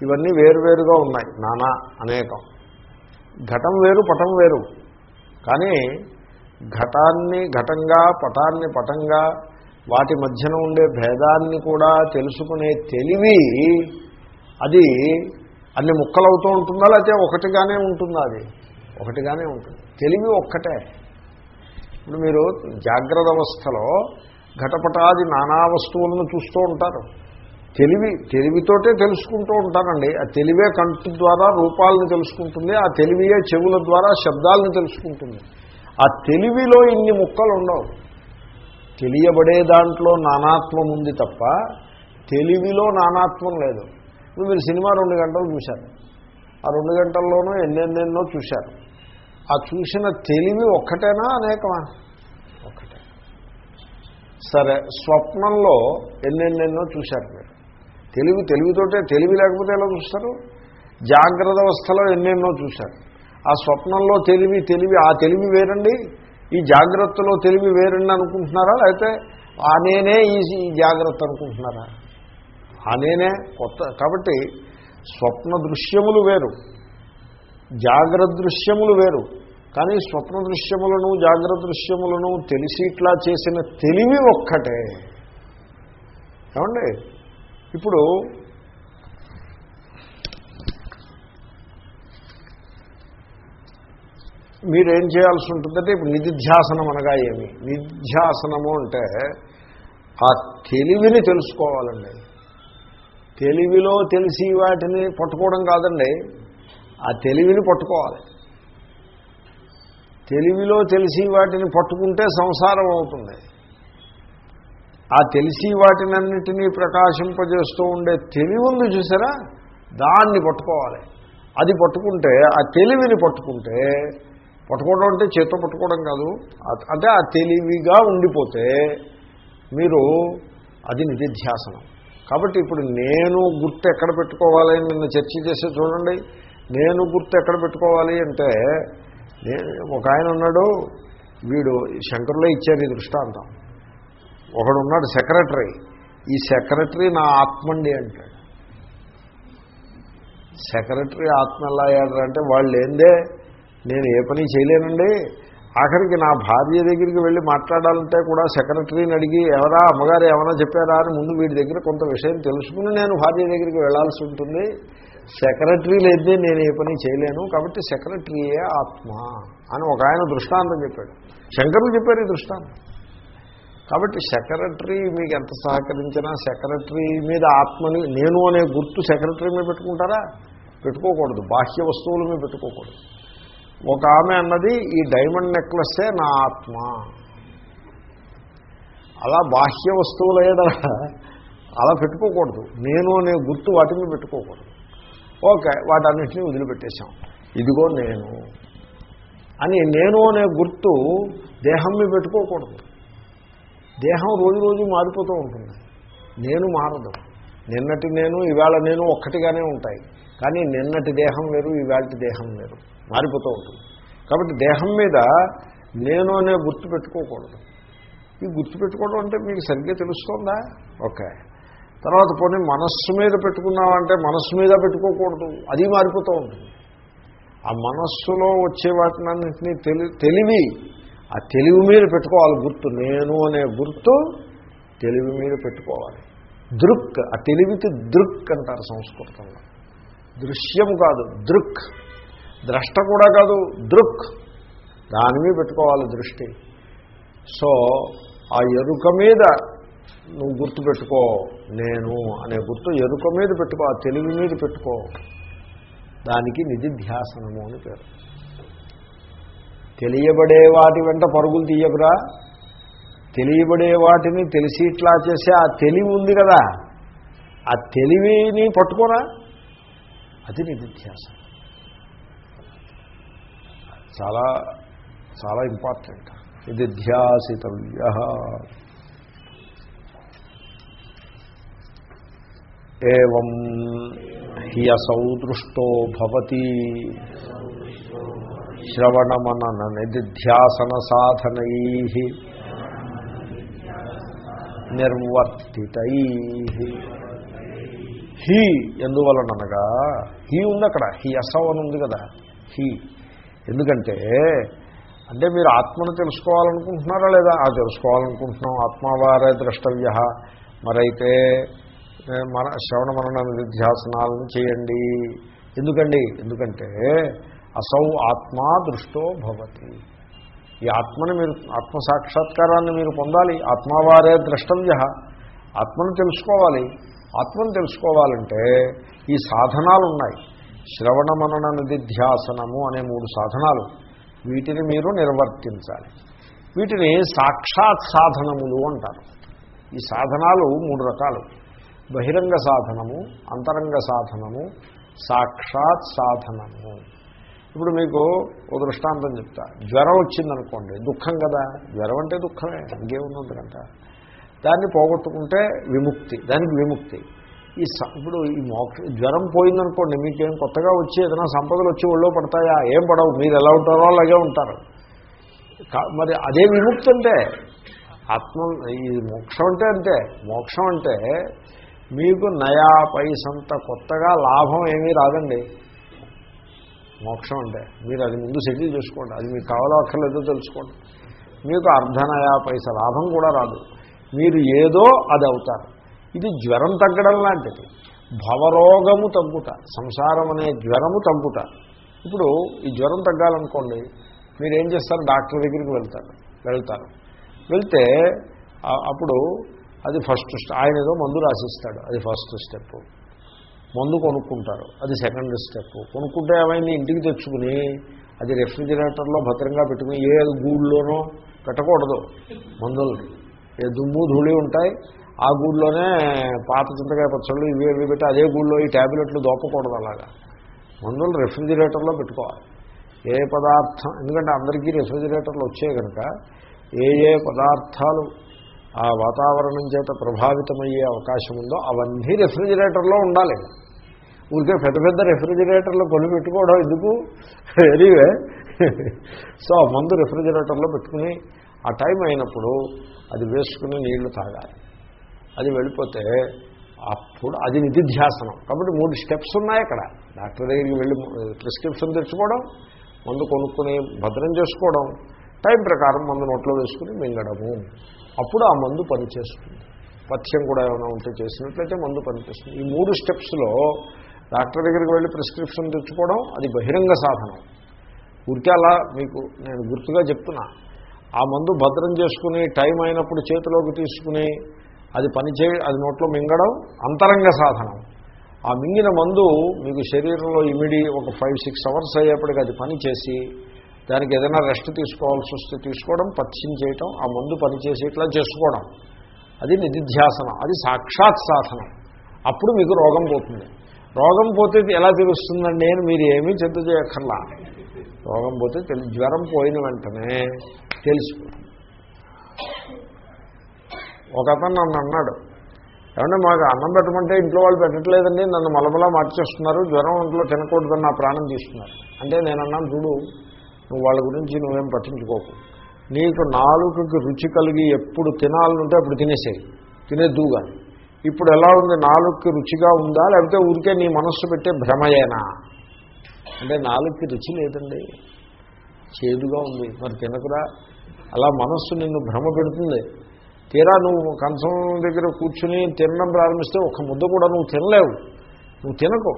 ఇవన్నీ వేరువేరుగా ఉన్నాయి నానా అనేకం. ఘటం వేరు పటం వేరు. కానీ ఘటాన్ని ఘటంగా పటాన్ని పటంగా వాటి మధ్యన ఉండే భేదాన్ని కూడా తెలుసుకునే తెలివి అది అన్ని ముక్కలవుతూ ఉంటుందా లేకపోతే ఒకటిగానే ఉంటుందా అది? ఒకటిగానే ఉంటుంది. తెలివి ఒక్కటే. ఇప్పుడు మీరు జాగ్రత్త అవస్థలో ఘటపటాది నానా వస్తువులను చూస్తూ ఉంటారు. తెలివి తెలివితోటే తెలుసుకుంటూ ఉంటారండి. ఆ తెలివే కంటి ద్వారా రూపాలను తెలుసుకుంటుంది. ఆ తెలివియే చెవుల ద్వారా శబ్దాలను తెలుసుకుంటుంది. ఆ తెలివిలో ఇన్ని ముక్కలు ఉండవు తెలియబడే దాంట్లో నానాత్వం ఉంది తప్ప తెలివిలో నానాత్వం లేదు. ఇప్పుడు మీరు సినిమా రెండు గంటలు చూశారు. ఆ రెండు గంటల్లోనూ ఎన్నెన్నెన్నో చూశారు. ఆ చూసిన తెలివి ఒక్కటేనా అనేకమా? ఒక్కటే. సరే స్వప్నంలో ఎన్నెన్నెన్నో చూశారు మీరు. తెలివి తెలివితోటే తెలివి లేకపోతే ఎలా చూస్తారు? జాగ్రత్త అవస్థలో ఎన్నెన్నో చూశారు. ఆ స్వప్నంలో తెలివి తెలివి ఆ తెలివి వేరండి? ఈ జాగ్రత్తలో తెలివి వేరండి అనుకుంటున్నారా? లేకపోతే ఆ నేనే ఈ ఈ జాగ్రత్త అనుకుంటున్నారా? ఆ నేనే కొత్త కాబట్టి స్వప్న దృశ్యములు వేరు జాగ్రత్త దృశ్యములు వేరు. కానీ స్వప్న దృశ్యములను జాగ్రత్త దృశ్యములను తెలిసి ఇట్లా చేసిన తెలివి ఒక్కటే. ఏమండి? ఇప్పుడు మీరేం చేయాల్సి ఉంటుందంటే ఇప్పుడు నిధిధ్యాసనం అనగా ఏమి? నిధ్యాసనము అంటే ఆ తెలివిని తెలుసుకోవాలండి. తెలివిలో తెలిసి వాటిని పట్టుకోవడం కాదండి. ఆ తెలివిని పట్టుకోవాలి. తెలివిలో తెలిసి వాటిని పట్టుకుంటే సంసారం అవుతుంది. ఆ తెలిసి వాటినన్నిటినీ ప్రకాశింపజేస్తూ ఉండే తెలివి ఉంది చూసారా? దాన్ని పట్టుకోవాలి. అది పట్టుకుంటే ఆ తెలివిని పట్టుకుంటే పట్టుకోవడం అంటే చేత్తో పట్టుకోవడం కాదు. అంటే ఆ తెలివిగా ఉండిపోతే మీరు అది నిధిధ్యాసనం. కాబట్టి ఇప్పుడు నేను గుర్తు ఎక్కడ పెట్టుకోవాలి అని నిన్న చర్చ చేసే చూడండి. నేను గుర్తు ఎక్కడ పెట్టుకోవాలి అంటే ఒక ఆయన ఉన్నాడు వీడు శంకరులే ఇచ్చారు ఈ దృష్టాంతం. ఒకడు ఉన్నాడు సెక్రటరీ. ఈ సెక్రటరీ నా ఆత్మండి అంటాడు. సెక్రటరీ ఆత్మ ఎలా అయ్యాడు అంటే వాళ్ళు ఏందే? నేను ఏ పని చేయలేనండి. ఆఖరికి నా భార్య దగ్గరికి వెళ్ళి మాట్లాడాలంటే కూడా సెక్రటరీని అడిగి ఎవరా అమ్మగారు ఏమైనా చెప్పారా? అని ముందు వీడి దగ్గర కొంత విషయం తెలుసుకుని నేను భార్య దగ్గరికి వెళ్ళాల్సి ఉంటుంది. సెక్రటరీ లేదే నేను ఏ పని చేయలేను. కాబట్టి సెక్రటరీయే ఆత్మ అని ఒక ఆయన దృష్టాంతం చెప్పాడు. శంకరులు చెప్పారు ఈ దృష్టాంతం. కాబట్టి సెక్రటరీ మీకు ఎంత సహకరించినా సెక్రటరీ మీద ఆత్మని నేను అనే గుర్తు సెక్రటరీ మీద పెట్టుకుంటారా? పెట్టుకోకూడదు. బాహ్య వస్తువుల మీద పెట్టుకోకూడదు. ఒక ఆమె అన్నది ఈ డైమండ్ నెక్లెస్సే నా ఆత్మ. అలా బాహ్య వస్తువులు ఏడా అలా పెట్టుకోకూడదు. నేను అనే గుర్తు వాటి మీద పెట్టుకోకూడదు. ఓకే వాటన్నిటినీ వదిలిపెట్టేశాం. ఇదిగో నేను అని నేను అనే గుర్తు దేహం మీద పెట్టుకోకూడదు. దేహం రోజు రోజు మారిపోతూ ఉంటుంది. నేను మారదు. నిన్నటి నేను ఇవాళ నేను ఒక్కటిగానే ఉంటాయి. కానీ నిన్నటి దేహం వేరు ఇవాళ దేహం వేరు. మారిపోతూ ఉంటుంది. కాబట్టి దేహం మీద నేను అనే గుర్తు పెట్టుకోకూడదు. ఈ గుర్తు పెట్టుకోవడం అంటే మీకు సరిగ్గా తెలుస్తుందా? ఓకే. తర్వాత పోనీ మనస్సు మీద పెట్టుకున్నామంటే మనస్సు మీద పెట్టుకోకూడదు. అది మారిపోతూ ఉంటుంది. ఆ మనస్సులో వచ్చే వాటినన్నింటినీ తెలి తెలివి ఆ తెలివి మీద పెట్టుకోవాలి గుర్తు. నేను అనే గుర్తు తెలివి మీద పెట్టుకోవాలి. దృక్ ఆ తెలివికి దృక్ అంటారు సంస్కృతంలో. దృశ్యం కాదు దృక్. ద్రష్ట కూడా కాదు దృక్. దాని మీద పెట్టుకోవాలి దృష్టి. సో ఆ ఎరుక మీద నువ్వు గుర్తు పెట్టుకో నేను అనే గుర్తు ఎరుక మీద పెట్టుకో ఆ తెలివి మీద పెట్టుకో. దానికి నిధిధ్యాసనము అని పేరు. తెలియబడే వాటి వెంట పరుగులు తీయకురా. తెలియబడే వాటిని తెలిసి ఇట్లా చేసే ఆ తెలివి ఉంది కదా. ఆ తెలివిని పట్టుకోరా. అది నిధిధ్యాసనం. చాలా చాలా ఇంపార్టెంట్ నిధిధ్యాసితవ్య ఏం హ్యసౌ దృష్టో భవతి. శ్రవణమనన నిధ్యాసన సాధనై నిర్వర్తితై. హీ ఎందువలనగా హీ ఉంది అక్కడ హీ అసౌ అని ఉంది కదా హీ. ఎందుకంటే అంటే మీరు ఆత్మను తెలుసుకోవాలనుకుంటున్నారా లేదా? ఆ తెలుసుకోవాలనుకుంటున్నాం. ఆత్మవారే ద్రష్టవ్య. మరైతే మన శ్రవణ మరణ నిధ్యాసనాలను చేయండి. ఎందుకండి? ఎందుకంటే అసౌ ఆత్మా దృష్టో భవతి. ఈ ఆత్మని మీరు ఆత్మ సాక్షాత్కారాన్ని మీరు పొందాలి. ఆత్మవారే ద్రష్టవ్య. ఆత్మను తెలుసుకోవాలి. ఆత్మను తెలుసుకోవాలంటే ఈ సాధనాలు ఉన్నాయి శ్రవణ మనన నిధిధ్యాసనము అనే మూడు సాధనాలు వీటిని మీరు నిర్వర్తించాలి. వీటిని సాక్షాత్ సాధనములు అంటారు. ఈ సాధనాలు మూడు రకాలు. బహిరంగ సాధనము అంతరంగ సాధనము సాక్షాత్ సాధనము. ఇప్పుడు మీకు ఓ దృష్టాంతం చెప్తా. జ్వరం వచ్చిందనుకోండి దుఃఖం కదా? జ్వరం అంటే దుఃఖమే ఇంకేముంది దాన్ని పోగొట్టుకుంటే విముక్తి దానికి విముక్తి. ఈ స- ఇప్పుడు ఈ మోక్ష జ్వరం పోయిందనుకోండి మీకేం కొత్తగా వచ్చి ఏదైనా సంపదలు వచ్చి ఒళ్ళో పడతాయా? ఏం పడవు. మీరు ఎలా ఉంటారో అలాగే ఉంటారు. మరి అదే విముక్తి అంటే ఆత్మ ఈ మోక్షం అంటే అంతే. మోక్షం అంటే మీకు నయా పైసంత కొత్తగా లాభం ఏమీ రాదండి. మోక్షం అంటే మీరు అది ముందు సెటిల్ చేసుకోండి. అది మీకు కావాలో అక్కర్లేదో తెలుసుకోండి. మీకు అర్ధనయా పైస లాభం కూడా రాదు. మీరు ఏదో అది అవుతారు. ఇది జ్వరం తగ్గడం లాంటిది. భవరోగము తగ్గుట సంసారం అనే జ్వరము తగ్గుట. ఇప్పుడు ఈ జ్వరం తగ్గాలనుకోండి మీరు ఏం చేస్తారు? డాక్టర్ దగ్గరికి వెళ్తారు వెళ్తారు. వెళ్తే అప్పుడు అది ఫస్ట్ స్టెప్ ఆయన ఏదో మందు రాసిస్తాడు అది ఫస్ట్ స్టెప్ మందు కొనుక్కుంటారు అది సెకండ్ స్టెప్ కొనుక్కుంటే ఏమైంది? ఇంటికి తెచ్చుకుని అది రెఫ్రిజిరేటర్లో భద్రంగా పెట్టుకుని ఏ గూళ్ళోనో పెట్టకూడదు మందుల్ని. ఏ దుమ్ము ధూళి ఉంటాయి ఆ గూళ్ళోనే పాత చింతకాయ పచ్చళ్ళు ఇవి ఇవి పెట్టి అదే గూళ్ళో ఈ ట్యాబ్లెట్లు దోపకూడదు అలాగా. మందులు రెఫ్రిజిరేటర్లో పెట్టుకోవాలి. ఏ పదార్థం ఎందుకంటే అందరికీ రెఫ్రిజిరేటర్లు వచ్చాయి కనుక ఏ ఏ పదార్థాలు ఆ వాతావరణం చేత ప్రభావితమయ్యే అవకాశం ఉందో అవన్నీ రెఫ్రిజిరేటర్లో ఉండాలి. ఊరికే పెద్ద పెద్ద రెఫ్రిజిరేటర్లో కొని పెట్టుకోవడం ఎందుకు? ఎనీవే సో ఆ మందు రెఫ్రిజిరేటర్లో పెట్టుకుని ఆ టైం అయినప్పుడు అది వేసుకుని నీళ్ళు తాగాలి. అది వెళ్ళిపోతే అప్పుడు అది నిధిధ్యాసనం. కాబట్టి మూడు స్టెప్స్ ఉన్నాయి అక్కడ. డాక్టర్ దగ్గరికి వెళ్ళి ప్రిస్క్రిప్షన్ తెచ్చుకోవడం మందు కొనుక్కుని భద్రం చేసుకోవడం టైం ప్రకారం మందు నోట్లో వేసుకుని మింగడము. అప్పుడు ఆ మందు పనిచేస్తుంది. పథ్యం కూడా ఏమైనా ఉంటే చేసినట్లయితే మందు పనిచేస్తుంది. ఈ మూడు స్టెప్స్లో డాక్టర్ దగ్గరికి వెళ్ళి ప్రిస్క్రిప్షన్ తెచ్చుకోవడం అది బహిరంగ సాధనం. ఊరికే అలా మీకు నేను గుర్తుగా చెప్తున్నా. ఆ మందు భద్రం చేసుకుని టైం అయినప్పుడు చేతిలోకి తీసుకుని అది పనిచే అది నోట్లో మింగడం అంతరంగ సాధనం. ఆ మింగిన మందు మీకు శరీరంలో ఇమిడి ఒక ఫైవ్ సిక్స్ అవర్స్ అయ్యేప్పటికి అది పనిచేసి దానికి ఏదైనా రెస్ట్ తీసుకోవాల్సి వస్తే తీసుకోవడం పచ్చిం చేయటం ఆ మందు పనిచేసి ఇట్లా చేసుకోవడం. అది నిధిధ్యాసనం అది సాక్షాత్ సాధనం. అప్పుడు మీకు రోగం పోతుంది. రోగం పోతే ఎలా తెలుస్తుందండి? అని మీరు ఏమీ చింత చేయక్కర్లా. రోగం పోతే తెలి జ్వరం పోయిన వెంటనే తెలిసిపోతుంది. ఒక అతను నన్ను అన్నాడు. ఏమంటే మాకు అన్నం పెట్టమంటే ఇంట్లో వాళ్ళు పెట్టట్లేదండి నన్ను మలమలా మార్చేస్తున్నారు జ్వరం ఒంట్లో తినకూడదని నా ప్రాణం తీస్తున్నారు. అంటే నేను అన్నాను చూడు నువ్వు వాళ్ళ గురించి నువ్వేం పట్టించుకోకు. నీకు నాలుగుకి రుచి కలిగి ఎప్పుడు తినాలనుంటే అప్పుడు తినేసేయి. తినేద్దుగా ఇప్పుడు ఎలా ఉంది నాలుగుకి రుచిగా ఉందా? లేకపోతే ఊరికే నీ మనస్సు పెట్టే భ్రమయేనా? అంటే నాలుగుకి రుచి లేదండి. చేదుగా ఉంది. మరి తినకురా. అలా మనస్సు నిన్ను భ్రమ పెడుతుంది. తీరా నువ్వు కంచం దగ్గర కూర్చుని తినడం ప్రారంభిస్తే ఒక ముద్ద కూడా నువ్వు తినలేవు. నువ్వు తినకు.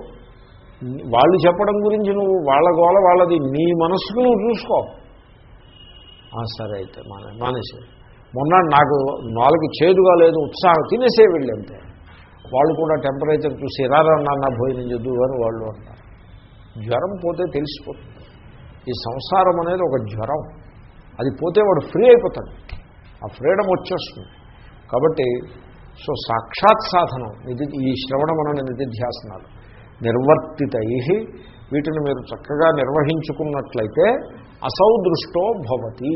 వాళ్ళు చెప్పడం గురించి నువ్వు వాళ్ళ గోల వాళ్ళది. నీ మనస్సుకు నువ్వు చూసుకో. సరే అయితే మానే మానేసే మొన్న నాకు నాలుగు చేదుగా లేదు ఉత్సాహం తినేసే వెళ్ళి అంతే. వాళ్ళు కూడా టెంపరేచర్ చూసి ఎరారా నాన్న భోజనం చేద్దు అని వాళ్ళు అంటారు. జ్వరం పోతే తెలిసిపోతుంది. ఈ సంసారం అనేది ఒక జ్వరం. అది పోతే వాడు ఫ్రీ అయిపోతాడు. ఆ ఫ్రీడమ్ వచ్చేస్తుంది. కాబట్టి సో సాక్షాత్ సాధనం నిధి ఈ శ్రవణమన నిధిధ్యాసనాలు నిర్వర్తితై వీటిని మీరు చక్కగా నిర్వహించుకున్నట్లయితే అసౌదృష్టో భవతి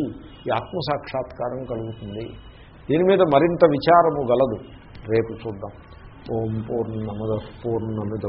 ఈ ఆత్మసాక్షాత్కారం కలుగుతుంది. దీని మీద మరింత విచారము గలదు. రేపు చూద్దాం. ఓం పూర్ణమద పూర్ణమిదం.